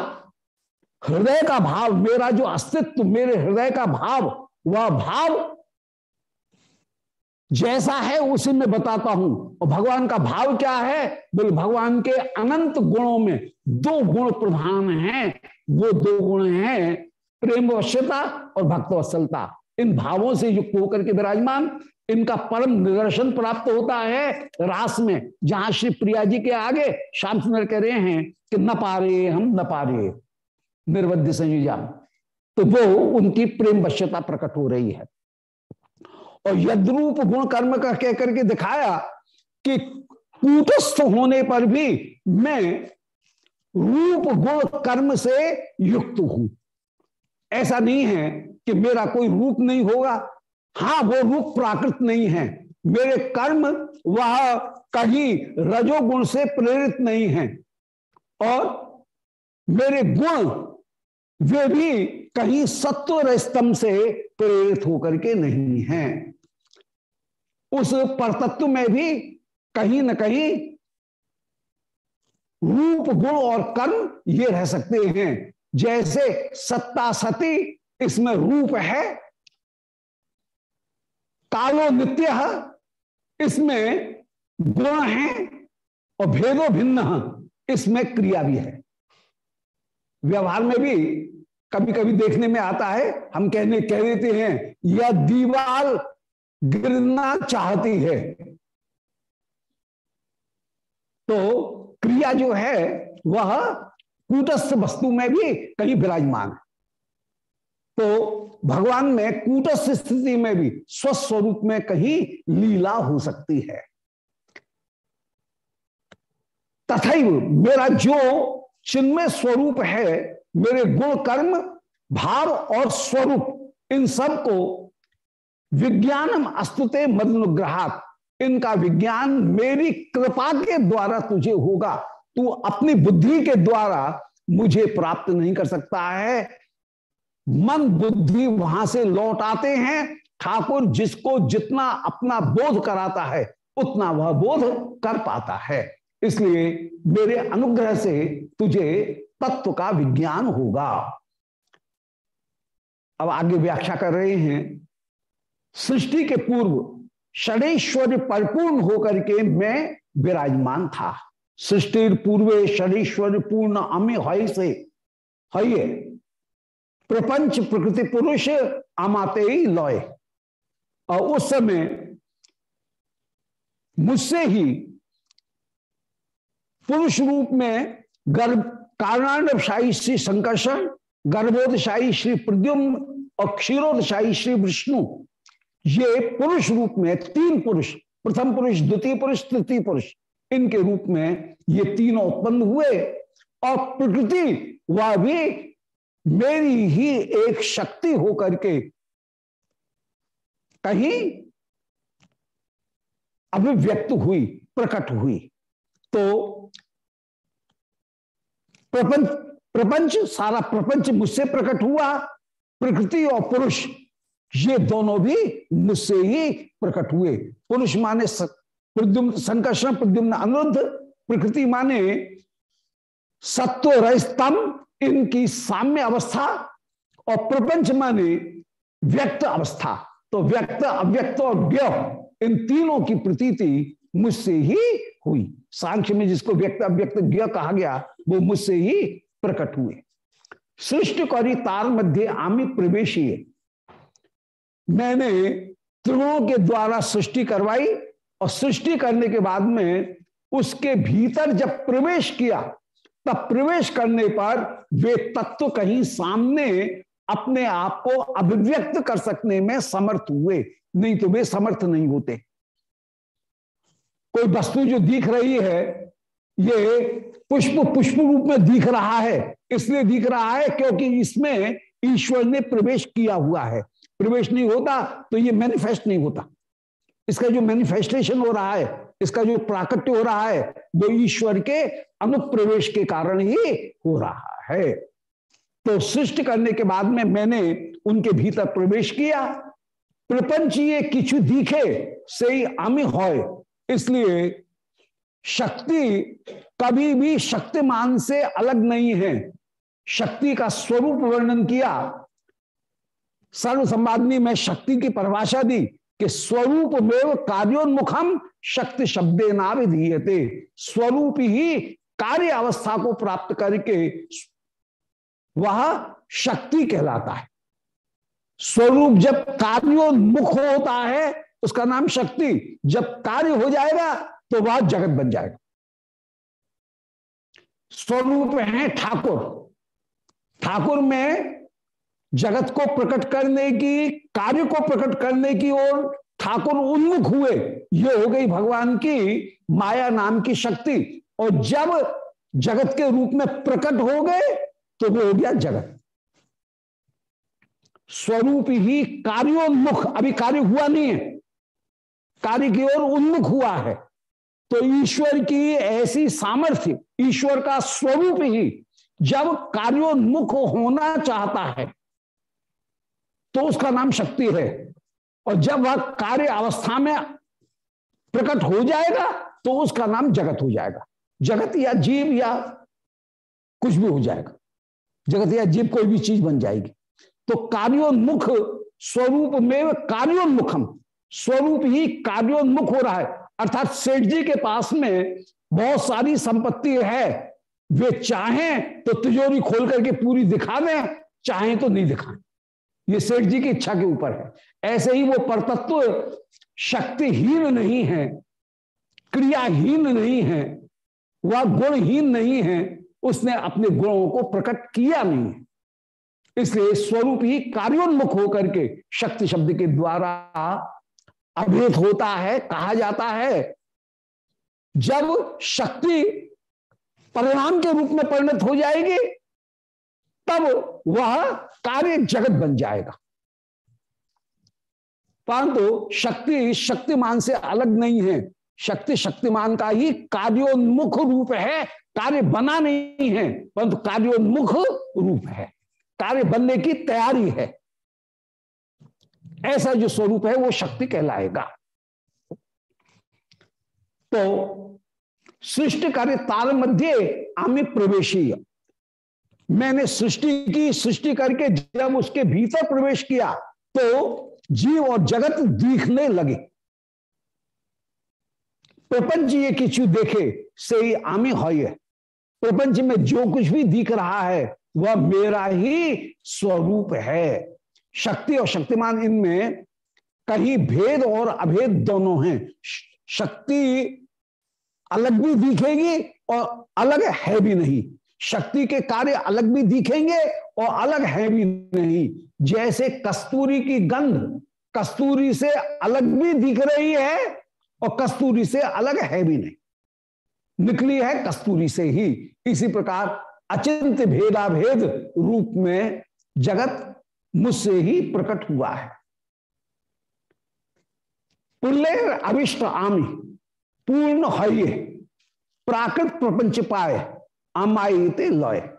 हृदय का भाव, मेरा जो अस्तित्व, मेरे हृदय का भाव, वह भाव जैसा है उसी में बताता हूँ। और भगवान का भाव क्या है? बोले, भगवान के अनंत गुणों में दो गुण प्रधान हैं। वो दो गुण हैं, प्रेम वश्यता और भक्तवत्सलता इन भावों से युक्त होकर के विराजमान, इनका परम निदर्शन प्राप्त होता है रास में, जहाँ श्री प्रिया जी के आगे श्याम सुंदर कह रहे हैं कि न पा रहे हम, न पा रहे संयुजा। तो वो उनकी प्रेम वश्यता प्रकट हो रही है। और यद्रूप गुण कर्म का कह करके दिखाया कि कूटस्थ होने पर भी मैं रूप गुण कर्म से युक्त हूँ। ऐसा नहीं है कि मेरा कोई रूप नहीं होगा। हाँ वो रूप प्राकृत नहीं है। मेरे कर्म वह कहीं रजोगुण से प्रेरित नहीं है। और मेरे गुण वे भी कहीं सत्व स्तंभ से प्रेरित होकर के नहीं हैं। उस परतत्व में भी कहीं न कहीं रूप, गुण और कर्म ये रह सकते हैं। जैसे सत्ता सती, इसमें रूप है। कालो नित्य, इसमें गुण है और भेदो भिन्न, इसमें क्रिया भी है। व्यवहार में भी कभी कभी देखने में आता है, हम कहने, कह देते हैं, यह दीवार गिरना चाहती है। तो क्रिया जो है, वह कूटस्थ वस्तु में भी कहीं विराजमान है। तो भगवान में कूटस्थ स्थिति में भी स्वस्वरूप में कहीं लीला हो सकती है। तथा मेरा जो चिन्मय स्वरूप है मेरे गुण कर्म, भाव और स्वरूप, इन सबको विज्ञानम अस्तुते मदनुग्रहात। इनका विज्ञान मेरी कृपा के द्वारा तुझे होगा। तू अपनी बुद्धि के द्वारा मुझे प्राप्त नहीं कर सकता है। मन बुद्धि वहाँ से लौट आते हैं। ठाकुर जिसको जितना अपना बोध कराता है, उतना वह बोध कर पाता है। इसलिए मेरे अनुग्रह से तुझे तत्व का विज्ञान होगा। अब आगे व्याख्या कर रहे हैं। सृष्टि के पूर्व षडेश्वर्य परिपूर्ण होकर के मैं विराजमान था। सृष्टि पूर्वे षडेश्वर्य पूर्ण अमे हय से हये। प्रपंच प्रकृति पुरुष अमाते ही लय। और उस समय मुझसे ही पुरुष रूप में गर्भ कारणांडशाही श्री संकर्षण गर्भोदशाही श्री प्रद्युम्न और क्षीरोदशाही श्री विष्णु। ये पुरुष रूप में तीन पुरुष, प्रथम पुरुष, द्वितीय पुरुष, तृतीय पुरुष, इनके रूप में ये तीनों उत्पन्न हुए और प्रकृति वह भी मेरी ही एक शक्ति होकर के कहीं अभिव्यक्त हुई, प्रकट हुई। तो प्रपंच प्रपंच, सारा प्रपंच मुझसे प्रकट हुआ, प्रकृति और पुरुष, ये दोनों भी मुझसे ही प्रकट हुए। पुरुष माने प्रद्युम्न, संकर्षण, प्रद्युम्न अनुरुद्ध। प्रकृति माने सत्व रजतम इनकी साम्य अवस्था। और प्रपंच माने व्यक्त अवस्था। तो व्यक्त, अव्यक्त और व्य इन तीनों की प्रतीति मुझसे ही हुई। सांख्य में जिसको व्यक्त अव्यक्त कहा गया, वो मुझसे ही प्रकट हुए। सृष्टि करी तार मध्य आमी प्रवेशी मैंने त्रिगुणों के द्वारा सृष्टि करवाई और सृष्टि करने के बाद में उसके भीतर जब प्रवेश किया, तब प्रवेश करने पर वे तत्व कहीं सामने अपने आप को अभिव्यक्त कर सकने में समर्थ हुए। नहीं तो वे समर्थ नहीं होते। कोई वस्तु जो दिख रही है, ये पुष्प पुष्प रूप में दिख रहा है। इसलिए दिख रहा है क्योंकि इसमें ईश्वर ने प्रवेश किया हुआ है। प्रवेश नहीं होता तो ये मैनिफेस्ट नहीं होता। इसका जो मैनिफेस्टेशन हो रहा है, इसका जो प्राकट्य हो रहा है, वो ईश्वर के अनुप्रवेश के कारण ही हो रहा है। तो सृष्टि करने के बाद में मैंने उनके भीतर प्रवेश किया। प्रपंच ये किचु दिखे से आमी हो इसलिए शक्ति कभी भी शक्तिमान से अलग नहीं है। शक्ति का स्वरूप वर्णन किया। सर्व संवादनी में शक्ति की परिभाषा दी कि स्वरूप में कार्योन्मुखम शक्ति शब्दे नाविधीयते स्वरूप ही कार्य अवस्था को प्राप्त करके वह शक्ति कहलाता है। स्वरूप जब कार्योन्मुख होता है उसका नाम शक्ति। जब कार्य हो जाएगा तो वह जगत बन जाएगा। स्वरूप है ठाकुर। ठाकुर में जगत को प्रकट करने की, कार्य को प्रकट करने की ओर ठाकुर उन्मुख हुए। ये हो गई भगवान की माया नाम की शक्ति। और जब जगत के रूप में प्रकट हो गए तो वो हो गया जगत। स्वरूप ही कार्योन्मुख। अभी कार्य हुआ नहीं है। कार्य की ओर उन्मुख हुआ है। तो ईश्वर की ऐसी सामर्थ्य, ईश्वर का स्वरूप ही जब कार्योन्मुख होना चाहता है तो उसका नाम शक्ति है। और जब वह कार्य अवस्था में प्रकट हो जाएगा तो उसका नाम जगत हो जाएगा। जगत या जीव या कुछ भी हो जाएगा। जगत या जीव कोई भी चीज़ बन जाएगी। तो कार्योन्मुख स्वरूप में कार्योन्मुखम स्वरूप ही कार्योन्मुख हो रहा है। अर्थात सेठ जी के पास में बहुत सारी संपत्ति है। वे चाहें तो तिजोरी खोल करके पूरी दिखा दें, चाहें तो नहीं दिखाएँ। ये सेठ जी की इच्छा के ऊपर है। ऐसे ही वो परतत्व शक्तिहीन नहीं है, क्रियाहीन नहीं है वह गुणहीन नहीं है, उसने अपने गुणों को प्रकट किया नहीं है। इसलिए स्वरूप ही कार्योन्मुख होकर के शक्ति शब्द के द्वारा अभेद होता है, कहा जाता है। जब शक्ति परिणाम के रूप में परिणत हो जाएगी, तब वह कार्य जगत बन जाएगा। परंतु शक्ति शक्तिमान से अलग नहीं है। शक्ति शक्तिमान का ही कार्योन्मुख रूप है। कार्य बना नहीं है, परंतु कार्योन्मुख रूप है। कार्य बनने की तैयारी है। ऐसा जो स्वरूप है वो शक्ति कहलाएगा। तो सृष्टि कार्य ताल मध्य आमी प्रवेशी मैंने सृष्टि की, सृष्टि करके जब उसके भीतर प्रवेश किया तो जीव और जगत दिखने लगे। प्रपंच ये किचु देखे, से ही आमी हो प्रपंच में जो कुछ भी दिख रहा है, वह मेरा ही स्वरूप है। शक्ति और शक्तिमान इनमें कहीं भेद और अभेद दोनों हैं। शक्ति अलग भी दिखेगी और अलग है भी नहीं। शक्ति के कार्य अलग भी दिखेंगे और अलग है भी नहीं। जैसे कस्तूरी की गंध कस्तूरी से अलग भी दिख रही है और कस्तूरी से अलग है भी नहीं। निकली है कस्तूरी से ही। इसी प्रकार अचिंत भेदाभेद रूप में जगत मुझसे ही प्रकट हुआ है। पुल्लेर अविष्ट आमी, पूर्ण है प्राकृत प्रपंच पाए अमाईते लय।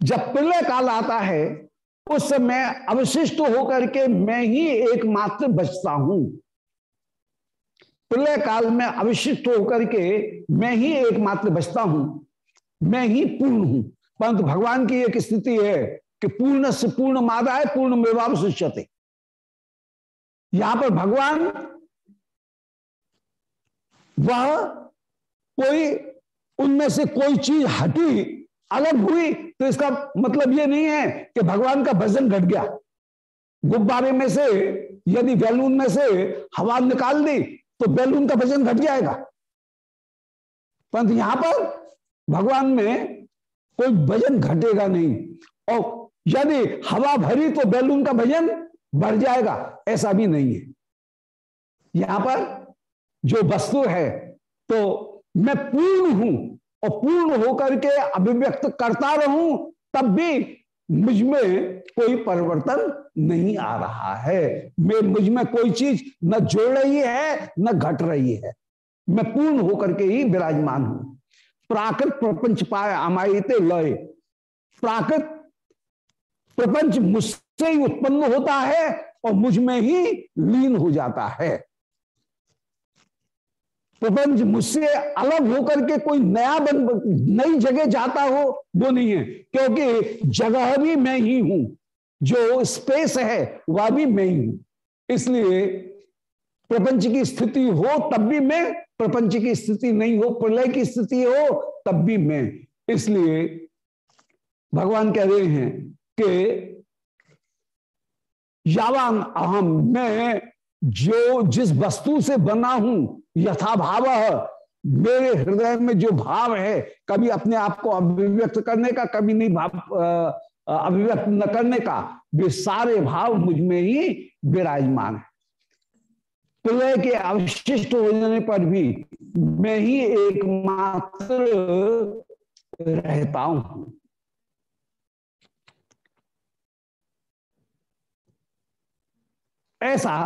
जब प्रलय काल आता है, उस समय अवशिष्ट होकर के मैं ही एकमात्र बचता हूँ। प्रलय काल में अवशिष्ट होकर के मैं ही एकमात्र बचता हूँ, मैं ही पूर्ण हूँ। परंतु भगवान की एक स्थिति है कि पूर्ण से पूर्ण मादा है, पूर्ण मेवाव शिष्यते यहाँ पर भगवान, वह कोई, उनमें से कोई चीज़ हटी, अलग हुई तो इसका मतलब ये नहीं है कि भगवान का वज़न घट गया। गुब्बारे में से, यदि बैलून में से हवा निकाल दी तो बैलून का वज़न घट जाएगा। परंतु यहाँ पर भगवान में कोई वज़न घटेगा नहीं। और यदि हवा भरी तो बैलून का वज़न बढ़ जाएगा। ऐसा भी नहीं है। यहाँ पर जो वस्तु है तो मैं पूर्ण हूँ और पूर्ण होकर के अभिव्यक्त करता रहूँ, तब भी मुझमें कोई परिवर्तन नहीं आ रहा है। मैं मुझमें कोई चीज़ न जोड़ रही है, न घट रही है। मैं पूर्ण होकर के ही विराजमान हूँ। प्राकृत प्रपंच पाए अमायते लय। प्राकृत प्रपंच मुझसे ही उत्पन्न होता है और मुझमें ही लीन हो जाता है। प्रपंच मुझसे अलग होकर के कोई नया बन, नई जगह जाता हो, वो नहीं है, क्योंकि जगह भी मैं ही हूँ, जो स्पेस है, वह भी मैं ही हूँ। इसलिए प्रपंच की स्थिति हो, तब भी मैं, प्रपंच की स्थिति नहीं हो, प्रलय की स्थिति हो, तब भी मैं। इसलिए भगवान कह रहे हैं कि यावान अहम, मैं जो जिस वस्तु से बना हूँ यथा भाव मेरे हृदय में जो भाव है, कभी अपने आप को अभिव्यक्त करने का, कभी नहीं भाव अभिव्यक्त न करने का, वे सारे भाव मुझमें ही विराजमान है। प्रलय के अवशिष्ट हो जाने पर भी मैं ही एकमात्र रहता हूँ। ऐसा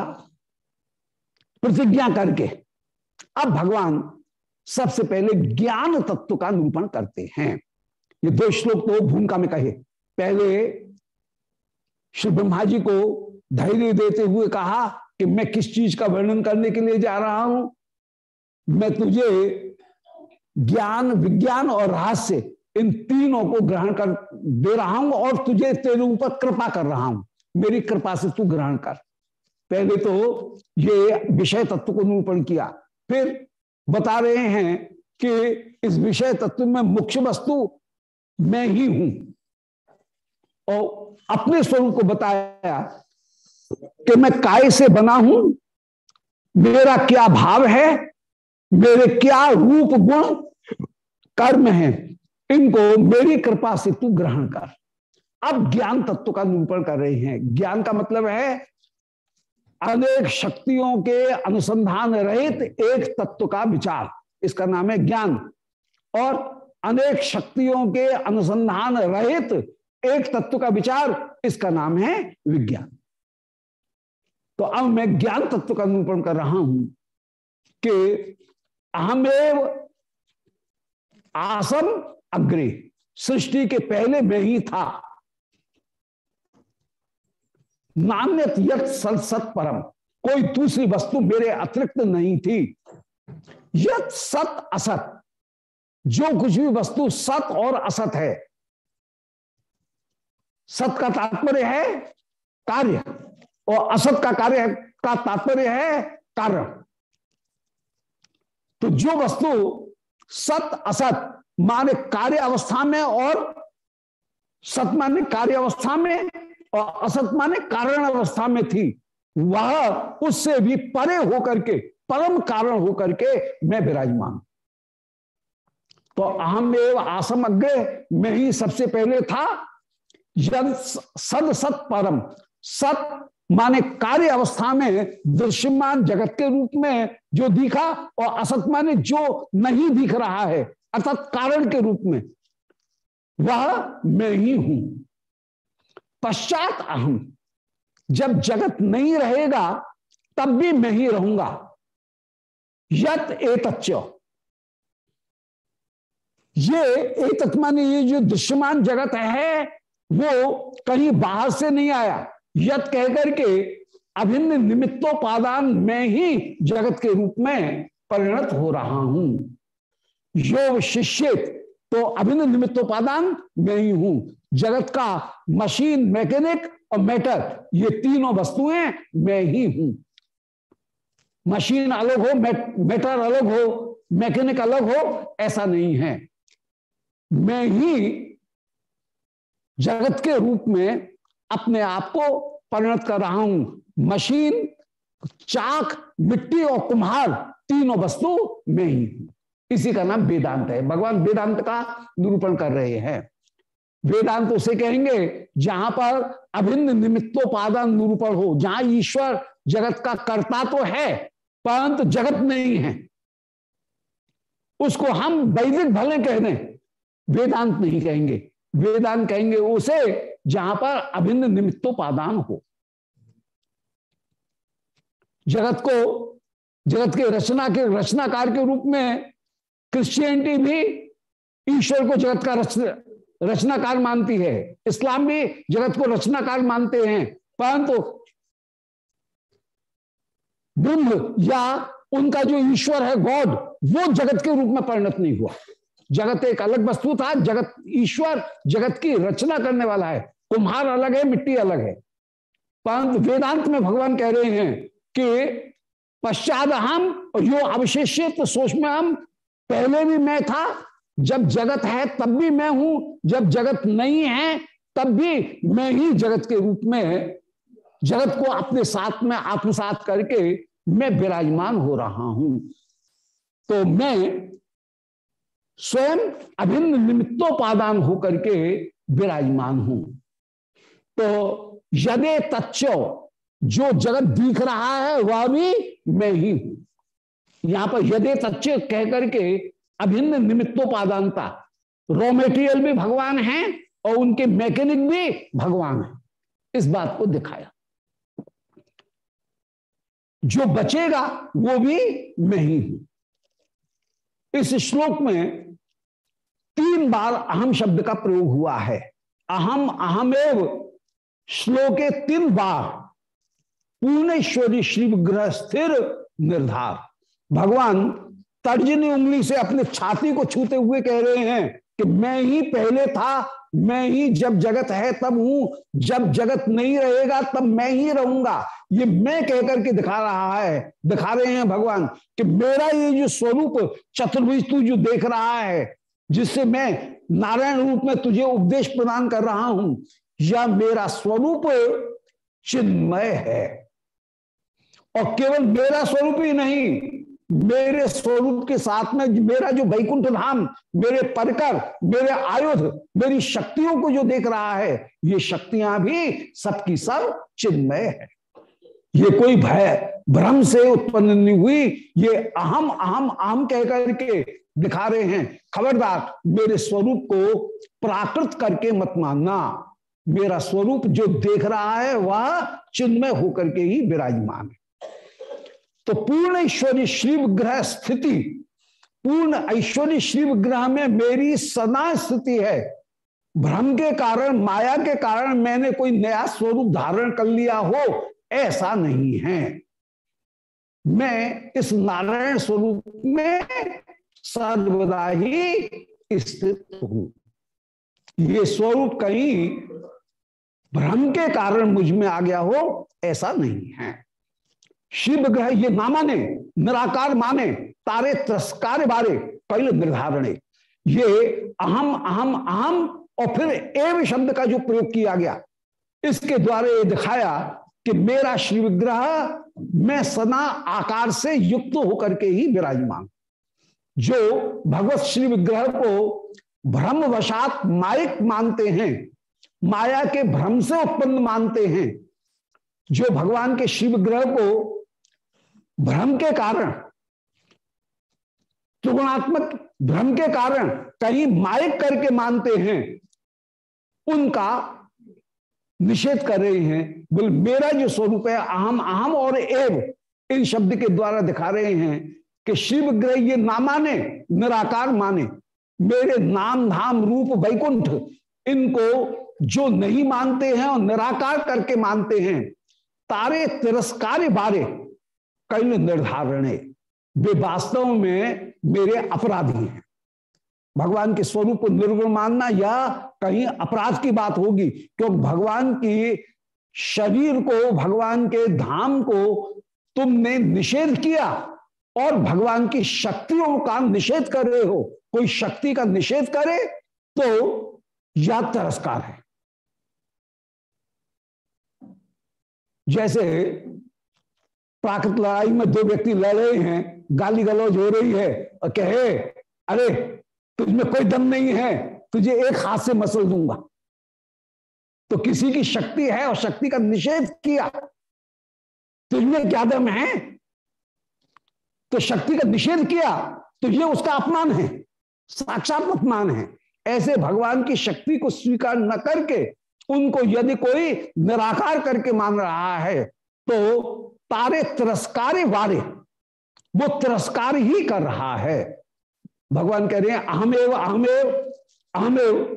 प्रतिज्ञा करके अब भगवान सबसे पहले ज्ञान तत्व का निरूपण करते हैं। ये दो श्लोक तो भूमिका में कहे। पहले श्री ब्रह्मा जी को धैर्य देते हुए कहा कि मैं किस चीज़ का वर्णन करने के लिए जा रहा हूँ। मैं तुझे ज्ञान, विज्ञान और रहस्य इन तीनों को ग्रहण कर दे रहा हूँ और तुझे तेरे ऊपर कृपा कर रहा हूँ। मेरी कृपा से तू ग्रहण कर। पहले तो ये विषय तत्व को निरूपण किया। फिर बता रहे हैं कि इस विषय तत्व में मुख्य वस्तु मैं ही हूँ। और अपने स्वरूप को बताया कि मैं काय से बना हूँ, मेरा क्या भाव है, मेरे क्या रूप गुण कर्म है, इनको मेरी कृपा से तू ग्रहण कर। अब ज्ञान तत्व का निरूपण कर रहे हैं। ज्ञान का मतलब है अनेक शक्तियों के अनुसंधान रहित एक तत्व का विचार। इसका नाम है ज्ञान। और अनेक शक्तियों के अनुसंधान रहित एक तत्व का विचार, इसका नाम है विज्ञान। तो अब मैं ज्ञान तत्व का निरूपण कर रहा हूँ कि अहमेव आसम अग्रे, सृष्टि के पहले में ही था। नान्यत यत सत परम कोई दूसरी वस्तु मेरे अतिरिक्त नहीं थी। यत सत असत। जो कुछ भी वस्तु सत और असत है। सत का तात्पर्य है कार्य। और असत का कार्य का तात्पर्य है कार्य। तो जो वस्तु सत असत माने कार्य अवस्था में और सत माने कार्य अवस्था में और असत माने कारण अवस्था में थी। वह उससे भी परे होकर के, परम कारण होकर के मैं विराजमान। तो अहम एव आसम अग्रे में ही सबसे पहले था। यद सद सत परम। सत माने कार्य अवस्था में दृश्यमान जगत के रूप में जो दिखा और असत माने जो नहीं दिख रहा है, अर्थात कारण के रूप में। वह मैं ही हूँ। पश्चात अहम जब जगत नहीं रहेगा, तब भी मैं ही रहूँगा। यत एतच्च। ये एक माने ये जो दृश्यमान जगत है, वो कहीं बाहर से नहीं आया। यत कहकर के अभिन्न निमित्तोपादान में ही जगत के रूप में परिणत हो रहा हूँ। योग शिष्य तो अभिन्न निमित्तोपादान मैं ही हूँ। जगत का मशीन, मैकेनिक और मैटर, ये तीनों वस्तुएँ मैं ही हूँ। मशीन अलग हो मैटर अलग हो, मैकेनिक अलग हो, ऐसा नहीं है। मैं ही जगत के रूप में अपने आप को परिणत कर रहा हूँ। मशीन, चाक, मिट्टी और कुम्हार, तीनों वस्तु मैं ही हूँ। इसी का नाम वेदांत है। भगवान वेदांत का निरूपण कर रहे हैं। वेदांत उसे कहेंगे, जहाँ पर अभिन्न निमित्तोपादान निरूपण हो, जहाँ ईश्वर जगत का कर्ता तो है, परंतु जगत नहीं है। उसको हम वैदिक भले कह दें, वेदांत नहीं कहेंगे। वेदांत कहेंगे उसे, जहाँ पर अभिन्न निमित्तोपादान हो। जगत को, जगत के रचना के, रचनाकार के रूप में क्रिश्चियनिटी भी ईश्वर को जगत का रच, रचनाकार मानती है। इस्लाम भी जगत को रचनाकार मानते हैं। परंतु ब्रह्म या उनका जो ईश्वर है गॉड वो जगत के रूप में परिणत नहीं हुआ। जगत एक अलग वस्तु था जगत ईश्वर जगत की रचना करने वाला है। कुम्हार अलग है मिट्टी अलग है। परंतु वेदांत में भगवान कह रहे हैं कि पश्चात हम यो अवशेषित में हम पहले भी मैं था, जब जगत है तब भी मैं हूँ, जब जगत नहीं है तब भी मैं ही जगत के रूप में जगत को अपने साथ में, आत्मसात करके मैं विराजमान हो रहा हूँ। तो मैं स्वयं अभिन्न निमित्तोपादान होकर के विराजमान हूँ। तो यदे तत्व जो जगत दिख रहा है वह भी मैं ही हूँ। यहाँ पर यदि तच्च कह करके अभिन्न निमित्तोपादानता रॉ मेटेरियल भी भगवान है और उनके मैकेनिक भी भगवान है। इस बात को दिखाया। जो बचेगा, वो भी मैं ही हूँ। इस श्लोक में तीन बार अहम शब्द का प्रयोग हुआ है। अहम अहमेव श्लोके तीन बार पूर्णेश्वरी श्री ग्रह स्थिर निर्धार। भगवान तर्जनी उंगली से अपने छाती को छूते हुए कह रहे हैं कि मैं ही पहले था, मैं ही जब जगत है तब हूँ, जब जगत नहीं रहेगा तब मैं ही रहूँगा। ये मैं कहकर के दिखा रहा है, दिखा रहे हैं भगवान कि मेरा ये जो स्वरूप चतुर्भुज तू जो देख रहा है, जिससे मैं नारायण रूप में तुझे उपदेश प्रदान कर रहा हूँ, यह मेरा स्वरूप चिन्मय है। और केवल मेरा स्वरूप ही नहीं मेरे स्वरूप के साथ में मेरा जो वैकुंठ धाम, मेरे परकर, मेरे आयुध, मेरी शक्तियों को जो देख रहा है, ये शक्तियाँ भी सबकी सब चिन्मय है। ये कोई भय, भ्रम से उत्पन्न नहीं हुई, ये अहम अहम अहम कह करके दिखा रहे हैं। खबरदार, मेरे स्वरूप को प्राकृत करके मत मानना। मेरा स्वरूप जो देख रहा है, वह चिन्मय होकर के ही विराजमान है। तो पूर्ण ऐश्वर्य शिव ग्रह स्थिति, पूर्ण ऐश्वर्य शिव ग्रह में मेरी सदा स्थिति है। भ्रम के कारण, माया के कारण मैंने कोई नया स्वरूप धारण कर लिया हो, ऐसा नहीं है। मैं इस नारायण स्वरूप में सर्वदा ही स्थित हूँ। ये स्वरूप कहीं भ्रम के कारण मुझमें आ गया हो, ऐसा नहीं है। शिव ग्रह ये ना माने, निराकार माने, तारे तिरस्कार बारे, पहले निर्धारण। ये अहम अहम अहम और फिर एव शब्द का जो प्रयोग किया गया, इसके द्वारा ये दिखाया कि मेरा श्री विग्रह मैं सना आकार से युक्त होकर के ही विराजमान। जो भगवत श्री विग्रह को भ्रमवशात माइक मानते हैं, माया के भ्रम से उत्पन्न मानते हैं, जो भगवान के शिव ग्रह को भ्रम के कारण, त्रिगुणात्मक भ्रम के कारण कहीं मायक करके मानते हैं, उनका निषेध कर रहे हैं, बोल, मेरा जो स्वरूप है, अहम अहम और एव, इन शब्द के द्वारा दिखा रहे हैं कि शिव ग्रह ये ना माने, निराकार माने। मेरे नाम धाम रूप वैकुंठ, इनको जो नहीं मानते हैं और निराकार करके मानते हैं, तारे तिरस्कार बारे कई निर्धारण। वे वास्तव में मेरे अपराधी हैं। भगवान के स्वरूप को निर्गुण मानना या कहीं अपराध की बात होगी, क्योंकि भगवान की शरीर को, भगवान के धाम को तुमने निषेध किया और भगवान की शक्तियों का निषेध कर रहे हो। कोई शक्ति का निषेध करे तो या तिरस्कार है। जैसे प्राकृत लड़ाई में दो व्यक्ति लड़ रहे हैं, गाली गलौज हो रही है और कहे, अरे, तुझमें कोई दम नहीं है, तुझे एक हाथ से मसल दूँगा। तो किसी की शक्ति है और शक्ति का निषेध किया। तुझमें क्या दम है? तो शक्ति का निषेध किया तो ये उसका अपमान है, साक्षात अपमान है। ऐसे भगवान की शक्ति को स्वीकार न करके, उनको यदि कोई निराकार करके मान रहा है तो तारे तिरस्कार वारे, वो तिरस्कार ही कर रहा है। भगवान कह रहे हैं, अहमेव अहमेव अहमेव।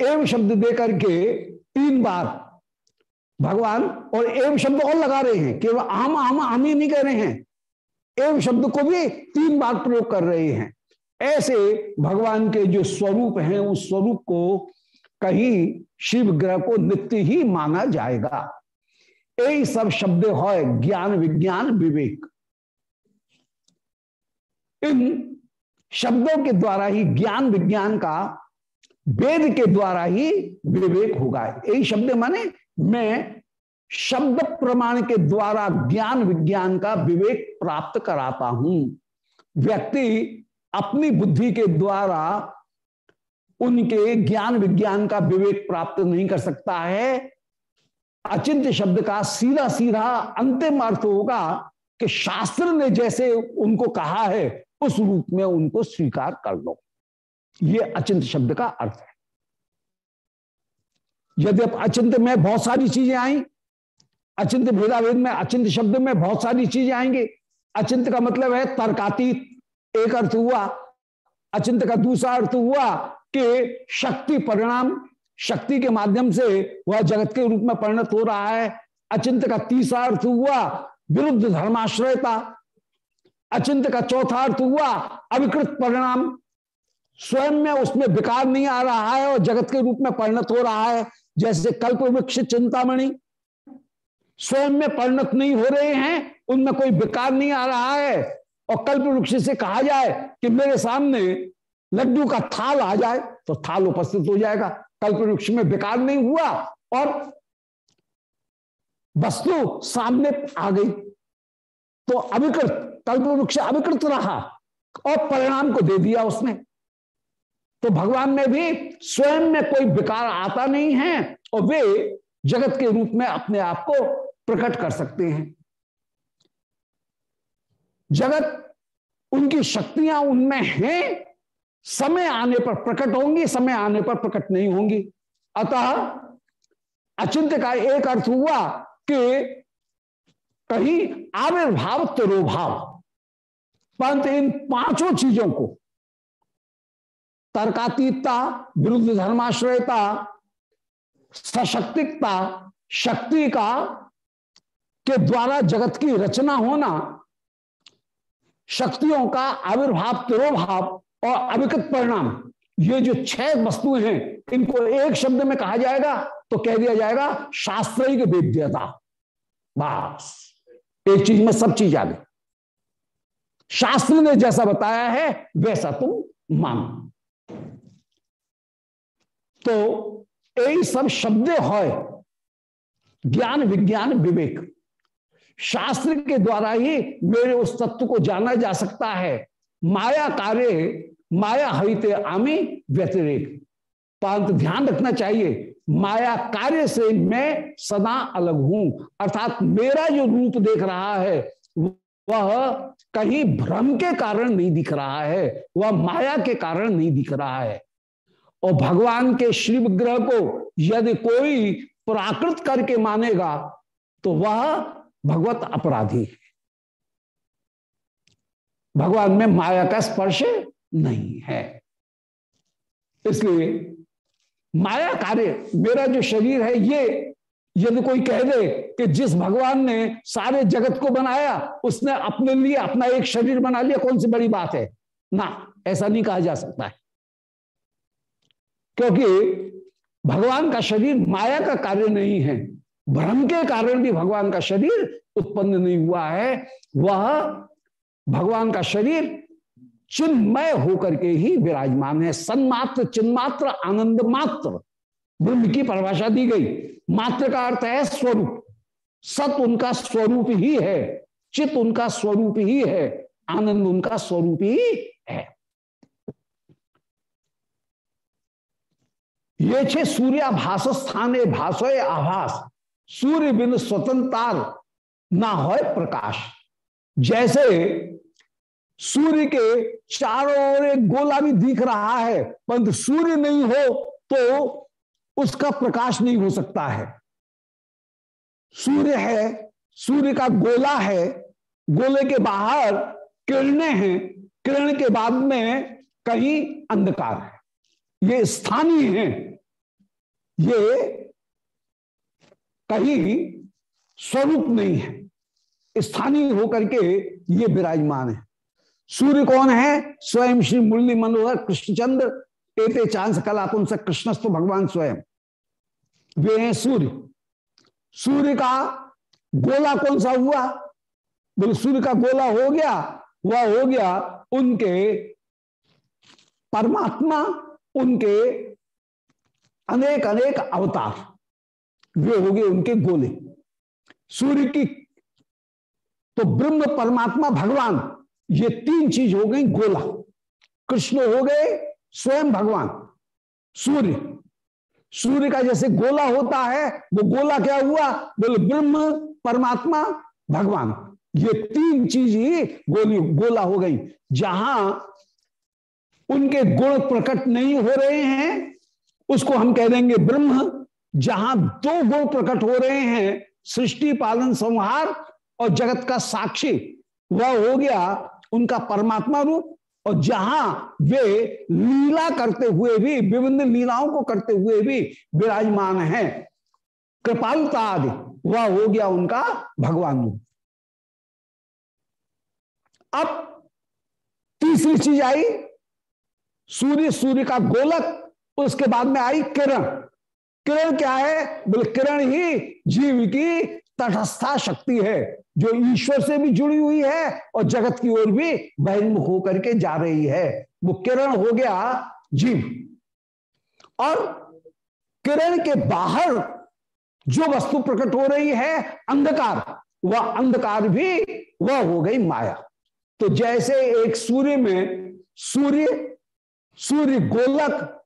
एव शब्द दे करके तीन बार भगवान और एव शब्द और लगा रहे हैं, केवल अहम अहम हम ही नहीं कह रहे हैं। एव शब्द को भी तीन बार प्रयोग कर रहे हैं। ऐसे भगवान के जो स्वरूप हैं, उस स्वरूप को कहीं शिव ग्रह को नित्य ही माना जाएगा। यही सब शब्द हो ज्ञान विज्ञान विवेक इन शब्दों के द्वारा ही ज्ञान, विज्ञान का वेद के द्वारा ही विवेक होगा। यही शब्द माने मैं शब्द प्रमाण के द्वारा ज्ञान, विज्ञान का विवेक प्राप्त कराता हूँ। व्यक्ति अपनी बुद्धि के द्वारा उनके ज्ञान, विज्ञान का विवेक प्राप्त नहीं कर सकता है। अचिंत शब्द का सीधा सीधा अंतिम अर्थ होगा कि शास्त्र ने जैसे उनको कहा है, उस रूप में उनको स्वीकार कर लो। ये अचिंत शब्द का अर्थ है। यदि आप अचिंत में बहुत सारी चीज़ें आई अचिंत भेदाभेद में अचिंत शब्द में बहुत सारी चीज़ें आएँगी। अचिंत का मतलब है तर्कातीत। एक अर्थ हुआ अचिंत का दूसरा अर्थ हुआ कि शक्ति परिणाम शक्ति के माध्यम से वह जगत के रूप में परिणत हो रहा है। अचिंत का तीसरा अर्थ हुआ, विरुद्ध धर्माश्रयता अचिंत का चौथा अर्थ हुआ, अविकृत परिणाम। स्वयं में उसमें विकार नहीं आ रहा है और जगत के रूप में परिणत हो रहा है, जैसे कल्प वृक्ष चिंतामणि। स्वयं में परिणत नहीं हो रहे हैं, उनमें कोई विकार नहीं आ रहा है। और कल्प वृक्ष से कहा जाए कि मेरे सामने लड्डू का थाल आ जाए तो थाल उपस्थित हो जाएगा। कल्प वृक्ष में विकार नहीं हुआ और वस्तु सामने आ गई। तो अविकृत कल्प वृक्ष अविकृत रहा और परिणाम को दे दिया उसने। तो भगवान में भी स्वयं में कोई विकार आता नहीं है और वे जगत के रूप में अपने आप को प्रकट कर सकते हैं। जगत, उनकी शक्तियाँ उनमें हैं समय आने पर प्रकट होंगी, समय आने पर प्रकट नहीं होंगी। अतः अचिंत्य का एक अर्थ हुआ कि कहीं आविर्भाव, तिरोभाव, परंतु इन पाँचों चीज़ों को, तर्कातीतता, विरुद्ध धर्माश्रयता, सशक्तिकता, शक्ति का, के द्वारा जगत की रचना होना, शक्तियों का आविर्भाव, तिरोभाव और अविकृत परिणाम। ये जो छह वस्तुएँ हैं, इनको एक शब्द में कहा जाएगा तो कह दिया जाएगा शास्त्रिक वेद्यता। बस। एक चीज़ में सब चीज़ आ गई। शास्त्र ने जैसा बताया है, वैसा तुम मानो। तो यही सब शब्द है ज्ञान, विज्ञान, विवेक। शास्त्र के द्वारा ही मेरे उस तत्व को जाना जा सकता है। माया कार्य माया हरित आमी व्यतिरेक। परंतु ध्यान रखना चाहिए, माया कार्य से मैं सदा अलग हूँ। अर्थात मेरा जो रूप देख रहा है, वह कहीं भ्रम के कारण नहीं दिख रहा है, वह माया के कारण नहीं दिख रहा है। और भगवान के श्री विग्रह को यदि कोई प्राकृत करके मानेगा तो वह भगवत अपराधी है। भगवान में माया का स्पर्श नहीं है। इसलिए माया कार्य, मेरा जो शरीर है, ये, यदि कोई कह दे कि जिस भगवान ने सारे जगत को बनाया, उसने अपने लिए अपना एक शरीर बना लिया, कौन सी बड़ी बात है? ना, ऐसा नहीं कहा जा सकता है। क्योंकि भगवान का शरीर माया का कार्य नहीं है भ्रम के कारण भी भगवान का शरीर उत्पन्न नहीं हुआ है। वह भगवान का शरीर चिन्मय होकर के ही विराजमान है। सन्मात्र, चिन्मात्र आनंद मात्र ब्रह्म की परिभाषा दी गई। मात्र का अर्थ है स्वरूप। सत उनका स्वरूप ही है। चित उनका स्वरूप ही है। आनंद उनका स्वरूप ही है। ये छे सूर्याभास स्थाने भाषो आभास। सूर्य बिन स्वतंत्र। ना हो प्रकाश। जैसे सूर्य के चारों ओर एक गोला भी दिख रहा है। परंतु सूर्य नहीं हो तो उसका प्रकाश नहीं हो सकता है। सूर्य है, सूर्य का गोला है। गोले के बाहर किरणें हैं। किरण के बाद में कहीं अंधकार है। ये स्थानीय है। ये कहीं स्वरूप नहीं है। स्थानीय होकर के ये विराजमान है। सूर्य कौन है? स्वयं श्री मुरली मनोहर कृष्णचंद्र। एते चांस कलापुंस कृष्णस्तु भगवान स्वयं। वे हैं सूर्य। सूर्य का गोला कौन सा हुआ? बोले, सूर्य का गोला हो गया। वह हो गया उनके परमात्मा, उनके अनेक अनेक अवतार। वे हो गए उनके गोले। सूर्य की तो ब्रह्म परमात्मा भगवान। ये तीन चीज़ हो गई, गोला। कृष्ण हो गए, स्वयं भगवान, सूर्य। सूर्य का जैसे गोला होता है, वो गोला क्या हुआ? बोले, ब्रह्म, परमात्मा, भगवान। ये तीन चीज़ ही गोली, गोला हो गई। जहाँ उनके गुण प्रकट नहीं हो रहे हैं, उसको हम कह देंगे ब्रह्म। जहाँ दो गुण प्रकट हो रहे हैं, सृष्टि, पालन, संहार और जगत का साक्षी, वह हो गया उनका परमात्मा रूप और जहाँ वे लीला करते हुए भी, विभिन्न लीलाओं को करते हुए भी विराजमान है। कृपालुता आदि, वह हो गया उनका भगवान रूप। अब तीसरी चीज़ आई, सूर्य सूर्य का गोलक, उसके बाद में आई किरण। किरण क्या है? बोले, किरण ही जीव की तटस्था शक्ति है, जो ईश्वर से भी जुड़ी हुई है और जगत की ओर भी बहिर्मुख होकर के जा रही है। वो किरण हो गया जीव। और किरण के बाहर जो वस्तु प्रकट हो रही है, अंधकार, वह अंधकार भी वह हो गई माया। तो जैसे एक सूर्य में सूर्य सूर्य गोलक,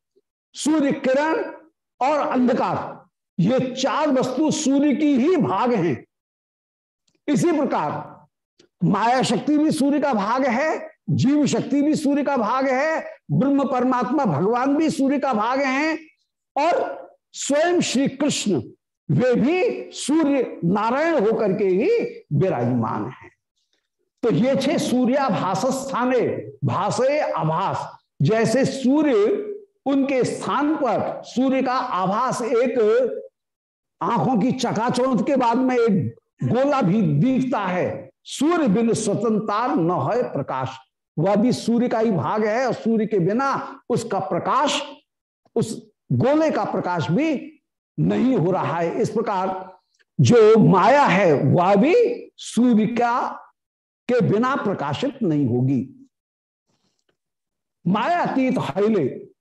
सूर्य किरण और अंधकार ये चार वस्तु सूर्य की ही भाग हैं। इसी प्रकार, माया शक्ति भी सूर्य का भाग है, जीव शक्ति भी सूर्य का भाग है, ब्रह्म परमात्मा भगवान भी सूर्य का भाग हैं, और स्वयं श्री कृष्ण, वे भी सूर्य नारायण होकर के ही विराजमान है। तो ये छे सूर्याभास स्थाने भाषे आभास। जैसे सूर्य उनके स्थान पर, सूर्य का आभास एक आँखों की चकाचौंध के बाद में एक गोला भी दिखता है। सूर्य बिन स्वतंत्रता न है प्रकाश। वह भी सूर्य का ही भाग है और सूर्य के बिना उसका प्रकाश, उस गोले का प्रकाश भी नहीं हो रहा है। इस प्रकार जो माया है, वह भी सूर्य का के बिना प्रकाशित नहीं होगी। माया मायातीत हैले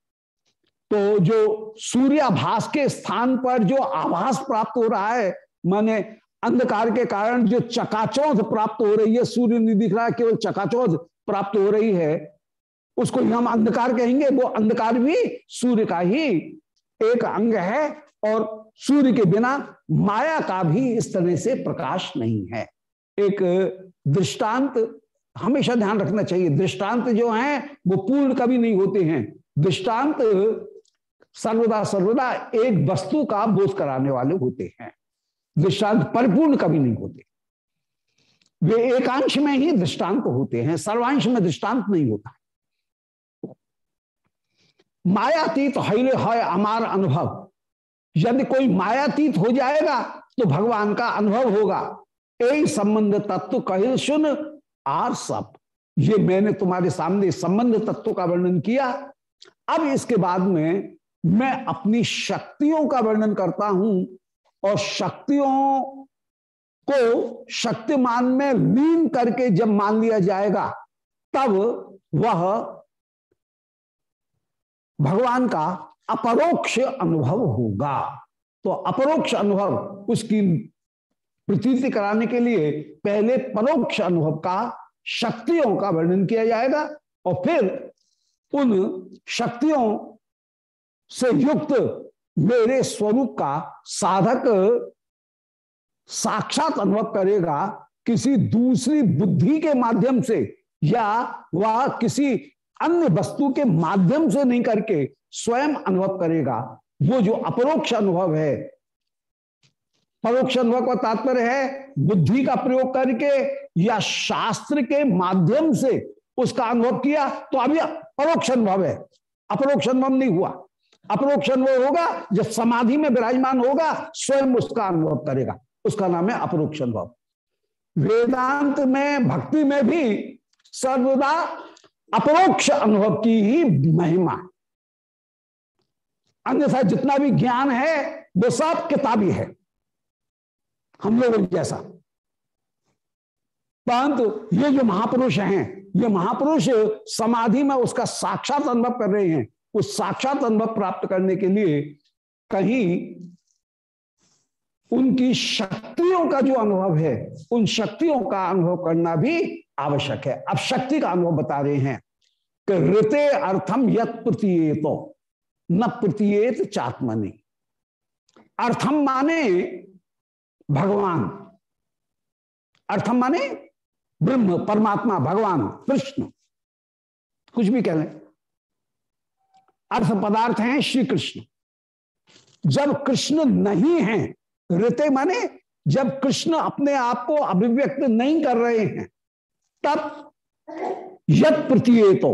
तो जो सूर्याभास के स्थान पर जो आभास प्राप्त हो रहा है, माने अंधकार के कारण जो चकाचौध प्राप्त हो रही है, सूर्य नहीं दिख रहा है केवल चकाचौध प्राप्त हो रही है, उसको हम अंधकार कहेंगे। वो अंधकार भी सूर्य का ही एक अंग है और सूर्य के बिना माया का भी इस तरह से प्रकाश नहीं है। एक दृष्टांत हमेशा ध्यान रखना चाहिए। दृष्टांत जो है, वो पूर्ण कभी नहीं होते हैं। दृष्टांत सर्वदा सर्वदा एक वस्तु का बोध कराने वाले होते हैं। दृष्टांत परिपूर्ण कभी नहीं होते। वे एकांश में ही दृष्टांत होते हैं, सर्वांश में दृष्टांत नहीं होता। मायातीत हैले है हमार अनुभव। यदि कोई मायातीत हो जाएगा तो भगवान का अनुभव होगा। एक संबंध तत्व कहे सुन, आर सब। ये मैंने तुम्हारे सामने संबंध तत्व का वर्णन किया। अब इसके बाद में मैं अपनी शक्तियों का वर्णन करता हूँ और शक्तियों को शक्तिमान में लीन करके जब मान लिया जाएगा, तब वह भगवान का अपरोक्ष अनुभव होगा। तो अपरोक्ष अनुभव उसकी प्रतीति कराने के लिए पहले परोक्ष अनुभव का, शक्तियों का वर्णन किया जाएगा और फिर उन शक्तियों से युक्त मेरे स्वरूप का साधक साक्षात अनुभव करेगा किसी दूसरी बुद्धि के माध्यम से या वह किसी अन्य वस्तु के माध्यम से नहीं करके स्वयं अनुभव करेगा। वो जो अपरोक्ष अनुभव है, परोक्ष अनुभव का तात्पर्य है, बुद्धि का प्रयोग करके या शास्त्र के माध्यम से उसका अनुभव किया तो अभी परोक्ष अनुभव है। अपरोक्ष अनुभव नहीं हुआ। अपरोक्ष अनुभव होगा जब समाधि में विराजमान होगा, स्वयं उसका अनुभव करेगा। उसका नाम है अपरोक्ष अनुभव वेदांत में, भक्ति में भी सर्वदा अपरोक्ष अनुभव की ही महिमा। अन्यथा जितना भी ज्ञान है, वो सब किताबी है। हम लोग जैसा। परंतु ये जो महापुरुष हैं, ये महापुरुष समाधि में उसका साक्षात अनुभव कर रहे हैं उस साक्षात अनुभव प्राप्त करने के लिए कहीं उनकी शक्तियों का जो अनुभव है, उन शक्तियों का अनुभव करना भी आवश्यक है। अब शक्ति का अनुभव बता रहे हैं कि ऋते अर्थम यत प्रतीयतो, न प्रतीयत चात्मनि। अर्थम माने भगवान। अर्थम माने ब्रह्म, परमात्मा, भगवान, कृष्ण। कुछ भी कह लें अर्थ पदार्थ हैं श्री कृष्ण। जब कृष्ण नहीं है, ऋते माने जब कृष्ण अपने आप को अभिव्यक्त नहीं कर रहे हैं, तब यद प्रतीय तो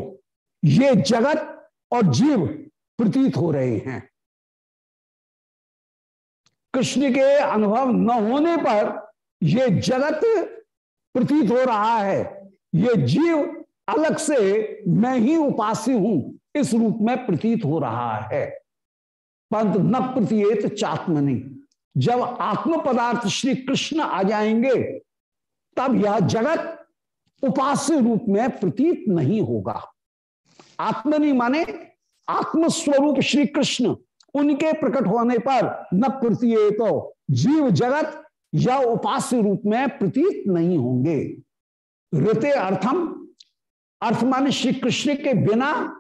ये जगत और जीव प्रतीत हो रहे हैं। कृष्ण के अनुभव न होने पर ये जगत प्रतीत हो रहा है, ये जीव अलग से मैं ही उपास्य हूँ। इस रूप में प्रतीत हो रहा है। परंतु न प्रतीत चात्मनि। जब आत्म पदार्थ श्री कृष्ण आ जाएँगे, तब यह जगत उपास्य रूप में प्रतीत नहीं होगा। आत्मनि माने आत्मस्वरूप श्री कृष्ण। उनके प्रकट होने पर न प्रतीय तो जीव जगत या उपास्य रूप में प्रतीत नहीं होंगे। ऋते अर्थम। अर्थ माने श्री कृष्ण के बिना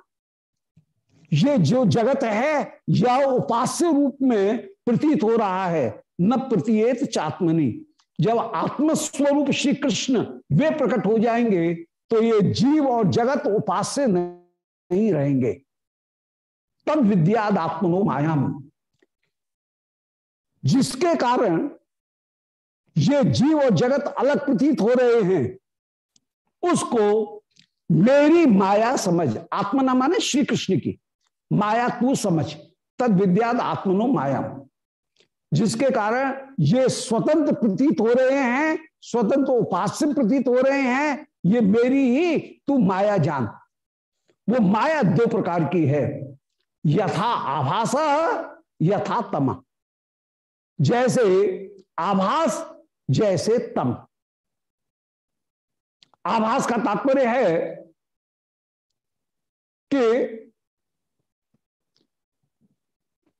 ये जो जगत है, या उपास्य रूप में प्रतीत हो रहा है, न प्रतीयत चात्मनि। जब आत्मस्वरूप श्री कृष्ण वे प्रकट हो जाएँगे तो ये जीव और जगत उपास्य नहीं रहेंगे। तब विद्याद आत्मनो मायाम। जिसके कारण ये जीव और जगत अलग प्रतीत हो रहे हैं, उसको मेरी माया समझ, आत्मना माने श्री कृष्ण की। माया तू समझ। तद विद्याद आत्मनो माया जिसके कारण ये स्वतंत्र प्रतीत हो रहे हैं, स्वतंत्र उपास्य प्रतीत हो रहे हैं, ये मेरी ही तू माया जान। वो माया दो प्रकार की है। यथा आभास, यथा तम। जैसे आभास, जैसे तम। आभास का तात्पर्य है कि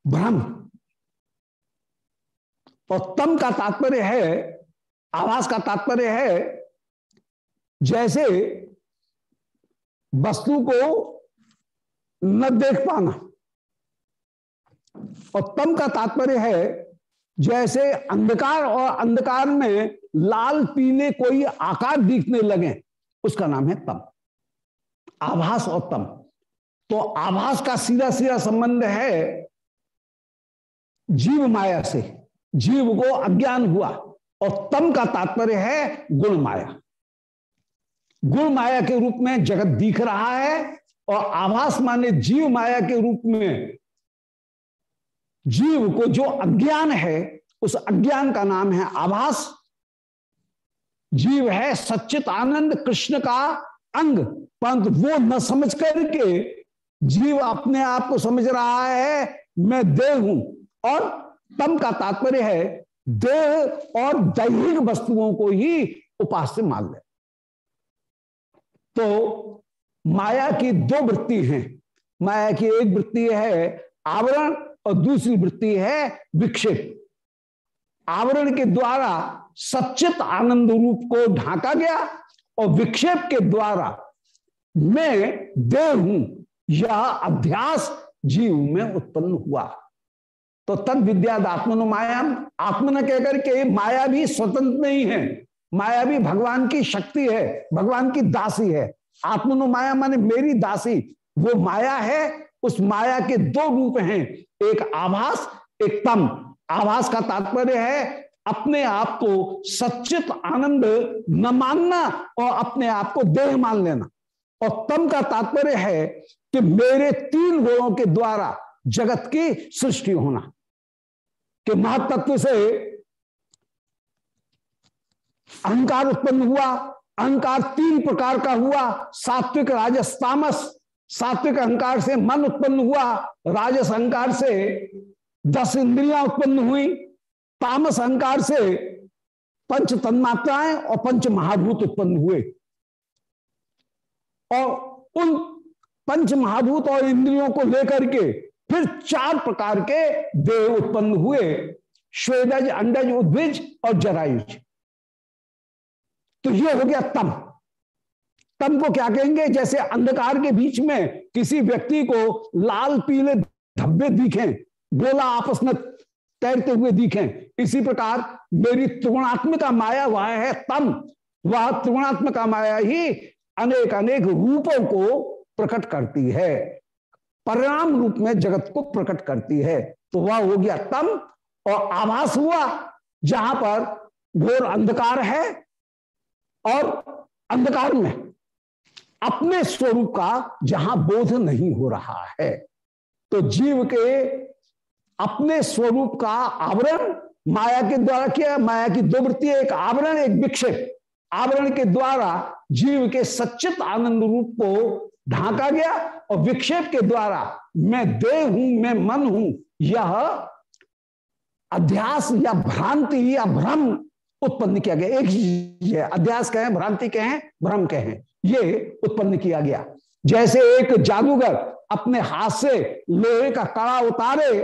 भ्रम और तम का तात्पर्य है, आवास का तात्पर्य है, जैसे वस्तु को न देख पाना। और तम का तात्पर्य है, जैसे अंधकार और अंधकार में लाल पीले कोई आकार दिखने लगे, उसका नाम है तम। आभास और तम। तो आभास का सीधा सीधा संबंध है जीव माया से। जीव को अज्ञान हुआ और तम का तात्पर्य है गुण माया। गुण माया के रूप में जगत दिख रहा है और आभास माने जीव माया के रूप में। जीव को जो अज्ञान है, उस अज्ञान का नाम है आभास। जीव है सच्चित आनंद, कृष्ण का अंग। परंतु वो न समझ करके जीव अपने आप को समझ रहा है, मैं देह हूँ। और तम का तात्पर्य है, देह और दैहिक वस्तुओं को ही उपास्य मान ले। तो माया की दो वृत्ति हैं। माया की एक वृत्ति है आवरण और दूसरी वृत्ति है विक्षेप। आवरण के द्वारा सचित आनंद रूप को ढांका गया और विक्षेप के द्वारा मैं देह हूँ, यह अभ्यास जीव में उत्पन्न हुआ। तो तद विद्याद आत्मनो माया न कहकर के माया भी स्वतंत्र नहीं है। माया भी भगवान की शक्ति है, भगवान की दासी है। आत्मनो माया माने मेरी दासी। वो माया है, उस माया के दो रूप हैं। एक आभास, एक तम। आभास का तात्पर्य है, अपने आप को सचित आनंद न मानना और अपने आप को देह मान लेना। और तम का तात्पर्य है कि मेरे तीन गुणों के द्वारा जगत की सृष्टि होना। कि महातत्व से अहंकार उत्पन्न हुआ, अहंकार तीन प्रकार का हुआ, सात्विक, राजस, तामस। सात्विक अहंकार से मन उत्पन्न हुआ, राजस अहंकार से दस इंद्रियाँ उत्पन्न हुई, तामस अहंकार से पंच तन्मात्राएँ और पंच महाभूत उत्पन्न हुए। और उन पंच महाभूत और इंद्रियों को लेकर के फिर चार प्रकार के देह उत्पन्न हुए श्वेदज अंडज उद्विज और जरायुज। तो ये हो गया तम। तम को क्या कहेंगे? जैसे अंधकार के बीच में किसी व्यक्ति को लाल, पीले धब्बे दिखे, गोला आपस में तैरते हुए दिखे, इसी प्रकार मेरी त्रिगुणात्मिका माया वह है, तम। वह त्रिगुणात्मिका माया ही अनेक अनेक रूपों को प्रकट करती है। परिणाम रूप में जगत को प्रकट करती है। तो वह हो गया तम और आभास हुआ, जहाँ पर घोर अंधकार है और अंधकार में अपने स्वरूप का जहाँ बोध नहीं हो रहा है। तो जीव के अपने स्वरूप का आवरण माया के द्वारा किया, माया की दो वृत्ति एक आवरण, एक विक्षेप। आवरण के द्वारा जीव के सच्चित आनंद रूप को ढांका गया और विक्षेप के द्वारा मैं देह हूँ, मैं मन हूँ, यह अध्यास या भ्रांति या भ्रम उत्पन्न किया गया। एक अध्यास कहें, भ्रांति कहें, भ्रम कहें, ये उत्पन्न किया गया। जैसे एक जादूगर अपने हाथ से लोहे का कड़ा उतारे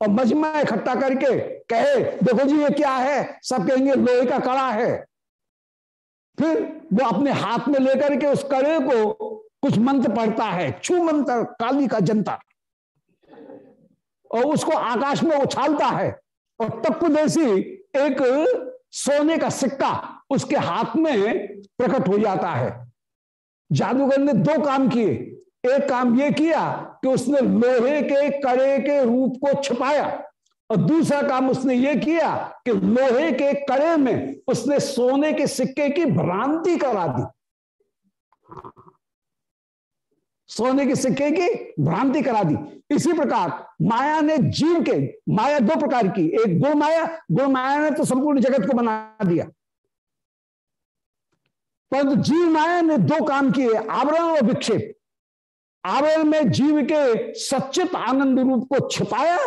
और मजमा इकट्ठा करके कहे, देखो जी, ये क्या है? सब कहेंगे, लोहे का कड़ा है। फिर वो अपने हाथ में लेकर के उस कड़े को कुछ मंत्र पढ़ता है, छू मंत्र, काली का जनता। और उसको आकाश में उछालता है। और तत्वदेशी एक सोने का सिक्का उसके हाथ में प्रकट हो जाता है। जादूगर ने दो काम किए। एक काम यह किया कि उसने लोहे के, कड़े के रूप को छुपाया। और दूसरा काम उसने ये किया कि लोहे के कड़े में उसने सोने के सिक्के की भ्रांति करा दी। सोने के सिक्के की भ्रांति करा दी। इसी प्रकार माया ने जीव के, माया दो प्रकार की, एक गुण माया गुण माया ने तो संपूर्ण जगत को बना दिया। परंतु जीव माया ने दो काम किए, आवरण और विक्षेप। आवरण में जीव के सच्चित आनंद रूप को छिपाया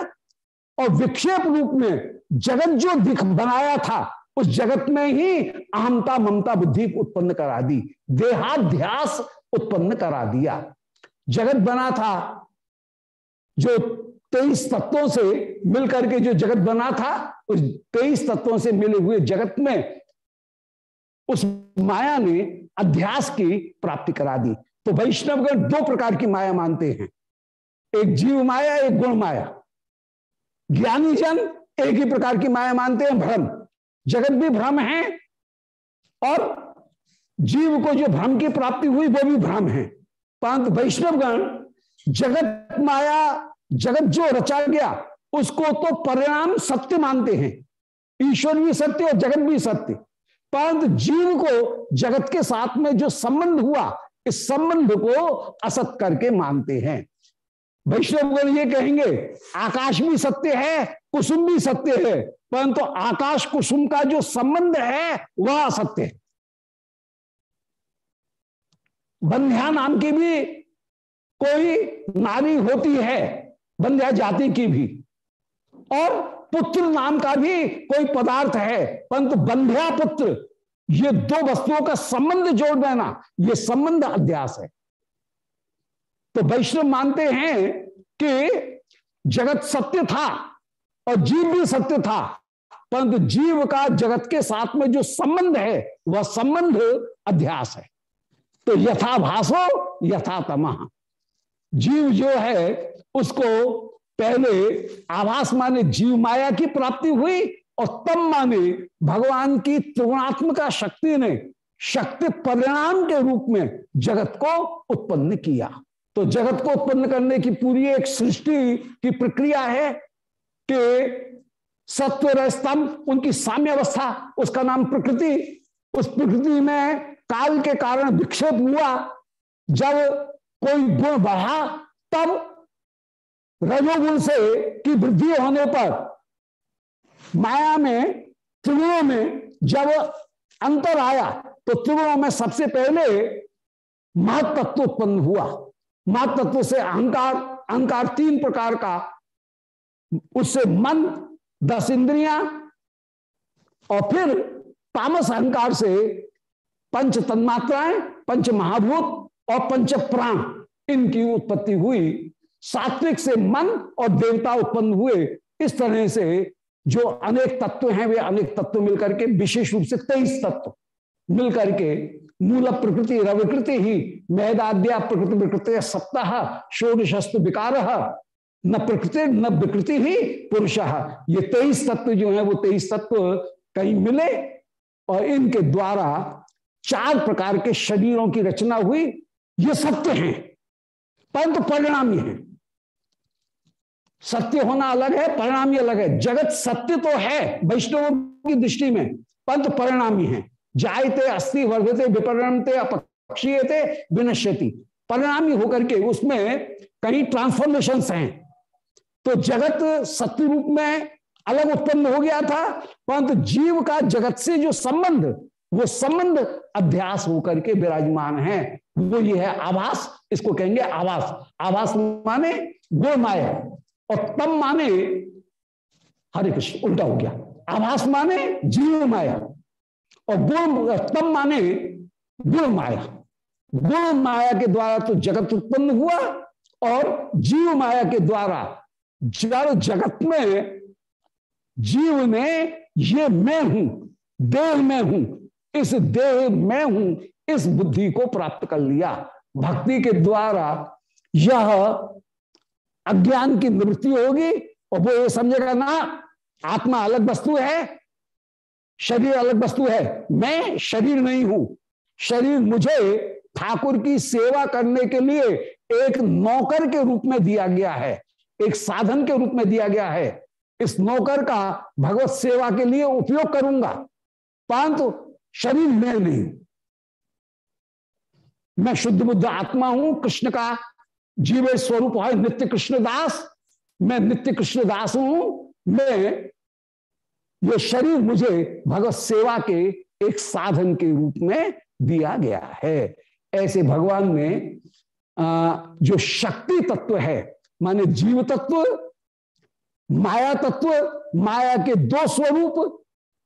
और विक्षेप रूप में जगत जो दिख बनाया था, उस जगत में ही अहमता ममता बुद्धि उत्पन्न करा दी, देहाध्यास उत्पन्न करा दिया। जगत बना था, जो तेईस तत्वों से मिलकर के जो जगत बना था, उस तेईस तत्वों से मिले हुए जगत में उस माया ने अध्यास की प्राप्ति करा दी। तो वैष्णवगण दो प्रकार की माया मानते हैं। एक जीव माया, एक गुण माया। ज्ञानी जन एक ही प्रकार की माया मानते हैं, भ्रम। जगत भी भ्रम है और जीव को जो भ्रम की प्राप्ति हुई, वो भी भ्रम है। परंतु वैष्णवगण जगत माया, जगत जो रचा गया, उसको तो परिणाम सत्य मानते हैं। ईश्वर भी सत्य और जगत भी सत्य। परंतु जीव को जगत के साथ में जो संबंध हुआ, इस संबंध को असत करके मानते हैं। वैष्णवगण ये कहेंगे, आकाश भी सत्य है, कुसुम भी सत्य है, परंतु आकाश कुसुम का जो संबंध है, वह असत्य है। बंध्या नाम की भी कोई नारी होती है, बंध्या जाति की भी। और पुत्र नाम का भी कोई पदार्थ है, परंतु बंध्या पुत्र, ये दो वस्तुओं का संबंध जोड़ देना, ये संबंध अध्यास है। तो वैष्णव मानते हैं कि जगत सत्य था और जीव भी सत्य था, परंतु जीव का जगत के साथ में जो संबंध है, वह संबंध अध्यास है। तो यथा भाषो, यथा तमा। जीव जो है, उसको पहले आभास माने जीव माया की प्राप्ति हुई और तम माने भगवान की त्रिगुणात्मका शक्ति ने शक्ति परिणाम के रूप में जगत को उत्पन्न किया। तो जगत को उत्पन्न करने की पूरी एक सृष्टि की प्रक्रिया है कि सत्व रस्तम उनकी साम्य अवस्था उसका नाम प्रकृति। उस प्रकृति में काल के कारण विक्षेप हुआ। जब कोई गुण बढ़ा, तब रजोगुण से की वृद्धि होने पर माया में, त्रिगुणों में जब अंतर आया तो त्रिगुणों में सबसे पहले महत्व उत्पन्न हुआ। महत्व से अहंकार अहंकार तीन प्रकार का। उससे मन, दस इंद्रिया, और फिर तामस अहंकार से पंच तन्मात्राएँ, पंच महाभूत और पंच प्राण। इनकी उत्पत्ति हुई सात्विक से मन और देवता उत्पन्न हुए। इस तरह से जो अनेक तत्व हैं, वे अनेक तत्व मिलकर के, विशेष रूप से तेईस तत्व मिलकर के, मूल प्रकृति, रविकृति ही मेहदाद्या प्रकृति विकृति सप्ताह षोडशस्तु विकार। न प्रकृति, न विकृति ही पुरुष। ये तेईस तत्व जो है, वो तेईस तत्व कहीं मिले और इनके द्वारा चार प्रकार के शरीरों की रचना हुई, ये सत्य है, परंतु परिणामी है। सत्य होना अलग है, परिणामी अलग है। जगत सत्य तो है वैष्णव की दृष्टि में, परंतु परिणामी है। जायते अस्थि वर्धते विपरिणमते अपक्षीयते, विनश्यति। परिणामी होकर के उसमें कई ट्रांसफॉर्मेशन हैं। तो जगत सत्य रूप में अलग उत्पन्न हो गया था, परंतु जीव का जगत से जो संबंध वो संबंध अध्यास होकर के विराजमान है। वो ये है आवास इसको कहेंगे आवास आवास माने गो माया, और तम माने हरे कृष्ण उल्टा हो गया। आभास माने जीव माया, और गुण, तम माने गुण माया। गुण माया के द्वारा तो जगत उत्पन्न हुआ, और जीव माया के द्वारा जड़ जगत में जीव ने ये मैं हूँ, देह में हूँ इस देह में हूँ, इस बुद्धि को प्राप्त कर लिया। भक्ति के द्वारा यह अज्ञान की निवृत्ति होगी। और वो ये समझेगा ना, आत्मा अलग वस्तु है, शरीर अलग वस्तु है। मैं शरीर नहीं हूँ। शरीर मुझे ठाकुर की सेवा करने के लिए एक नौकर के रूप में दिया गया है, एक साधन के रूप में दिया गया है। इस नौकर का भगवत सेवा के लिए उपयोग करूँगा। परंतु शरीर मैं नहीं। मैं शुद्ध बुद्ध आत्मा हूँ, कृष्ण का जीव स्वरूप है नित्य कृष्णदास। मैं नित्य कृष्णदास हूँ, मैं ये शरीर मुझे भगवत सेवा के एक साधन के रूप में दिया गया है। ऐसे भगवान ने जो शक्ति तत्व है, माने जीव तत्व, माया तत्व, माया के दो स्वरूप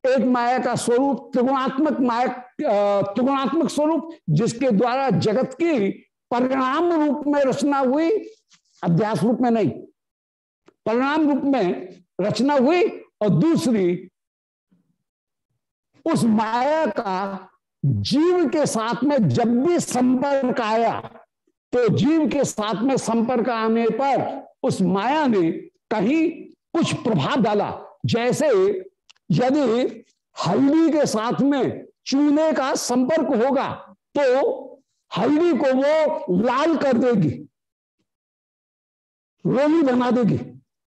एक माया का स्वरूप, त्रिगुणात्मक माया त्रिगुणात्मक स्वरूप, जिसके द्वारा जगत की परिणाम रूप में रचना हुई, अध्यास रूप में नहीं, परिणाम रूप में रचना हुई और दूसरी, उस माया का जीव के साथ में जब भी संपर्क आया तो जीव के साथ में संपर्क आने पर उस माया ने कहीं कुछ प्रभाव डाला। जैसे यदि हल्दी के साथ में चूने का संपर्क होगा तो हल्दी को वो लाल कर देगी रोली बना देगी।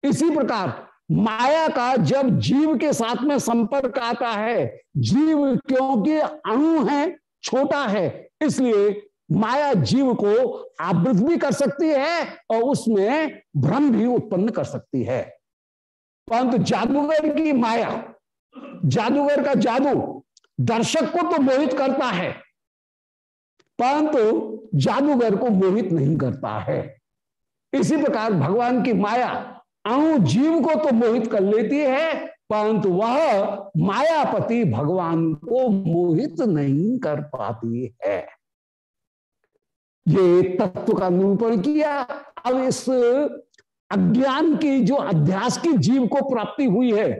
इसी प्रकार माया का जब जीव के साथ में संपर्क आता है, जीव क्योंकि अणु है, छोटा है, इसलिए माया जीव को आवृत भी कर सकती है और उसमें भ्रम भी उत्पन्न कर सकती है। परंतु जादूगर की माया जादूगर का जादू दर्शक को तो मोहित करता है, परंतु जादूगर को मोहित नहीं करता है। इसी प्रकार भगवान की माया अणु जीव को तो मोहित कर लेती है, परंतु वह मायापति भगवान को मोहित नहीं कर पाती है। ये तत्व का निरूपण किया। अब इस अज्ञान की जो अध्यास की जीव को प्राप्ति हुई है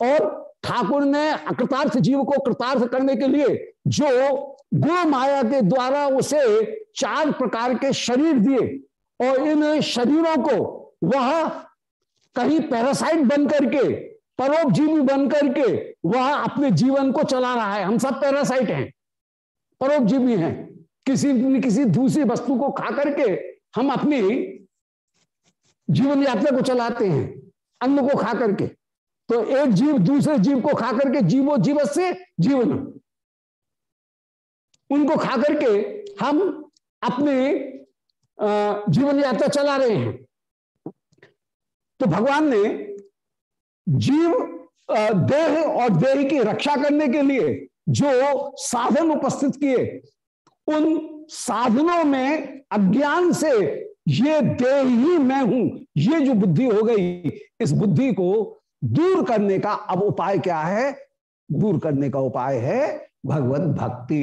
और ठाकुर ने अकृतार्थ जीव को कृतार्थ करने के लिए जो गुण माया के द्वारा उसे चार प्रकार के शरीर दिए और इन शरीरों को वह कहीं पैरासाइट बन करके परोपजीवी बन करके वह अपने जीवन को चला रहा है। हम सब पैरासाइट हैं, परोपजीवी हैं। किसी न किसी दूसरी वस्तु को खा करके हम अपनी जीवन यात्रा को चलाते हैं, अन्न को खा करके तो एक जीव दूसरे जीव को खा करके जीवो जीवत से जीवन। उनको खा करके हम अपने जीवन यात्रा चला रहे हैं। तो भगवान ने जीव देह और देह की रक्षा करने के लिए जो साधन उपस्थित किए, उन साधनों में अज्ञान से ये देह ही मैं हूँ, ये जो बुद्धि हो गई, इस बुद्धि को दूर करने का अब उपाय क्या है? दूर करने का उपाय है भगवत भक्ति।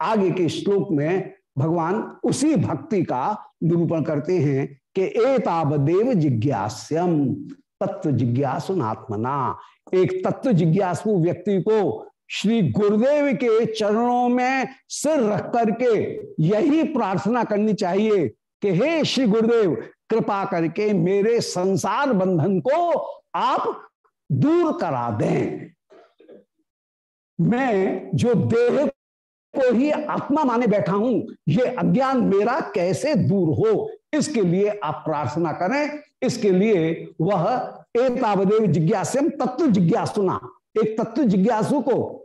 आगे के श्लोक में भगवान उसी भक्ति का निरूपण करते हैं कि एतावदेव जिज्ञास्यम, तत्व जिज्ञासुनात्मना। एक तत्व जिज्ञासु व्यक्ति को श्री गुरुदेव के चरणों में सिर रख करके यही प्रार्थना करनी चाहिए कि हे श्री गुरुदेव कृपा करके मेरे संसार बंधन को आप दूर करा दें। मैं जो देह को ही आत्मा माने बैठा हूँ, ये अज्ञान मेरा कैसे दूर हो, इसके लिए आप प्रार्थना करें। इसके लिए वह एतावदेव जिज्ञासम तत्व जिज्ञासुना। एक तत्व जिज्ञासु को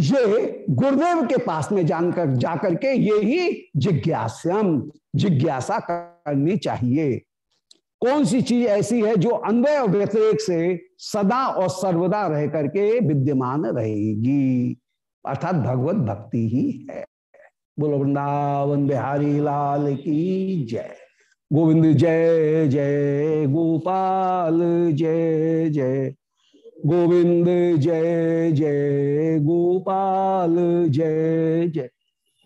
ये गुरुदेव के पास में जानकर, जाकर के ये ही जिज्ञासम जिज्ञासा करनी चाहिए। कौन सी चीज़ ऐसी है जो अन्वय और व्यतिरेक से सदा और सर्वदा रह करके विद्यमान रहेगी? अर्थात भगवत भक्ति ही है। बोलो, वृंदावन बिहारी लाल की जय। गोविंद जय जय, गोपाल जय जय। गोविंद जय जय गोपाल, जय जय।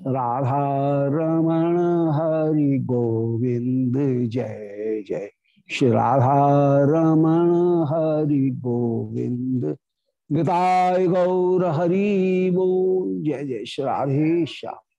राधा रमण हरि गोविंद, जय जय। श्री राधा रमण हरि गोविंद। गीताय गौर हरि बोल। जय जय। श्री राधे श्याम जय जय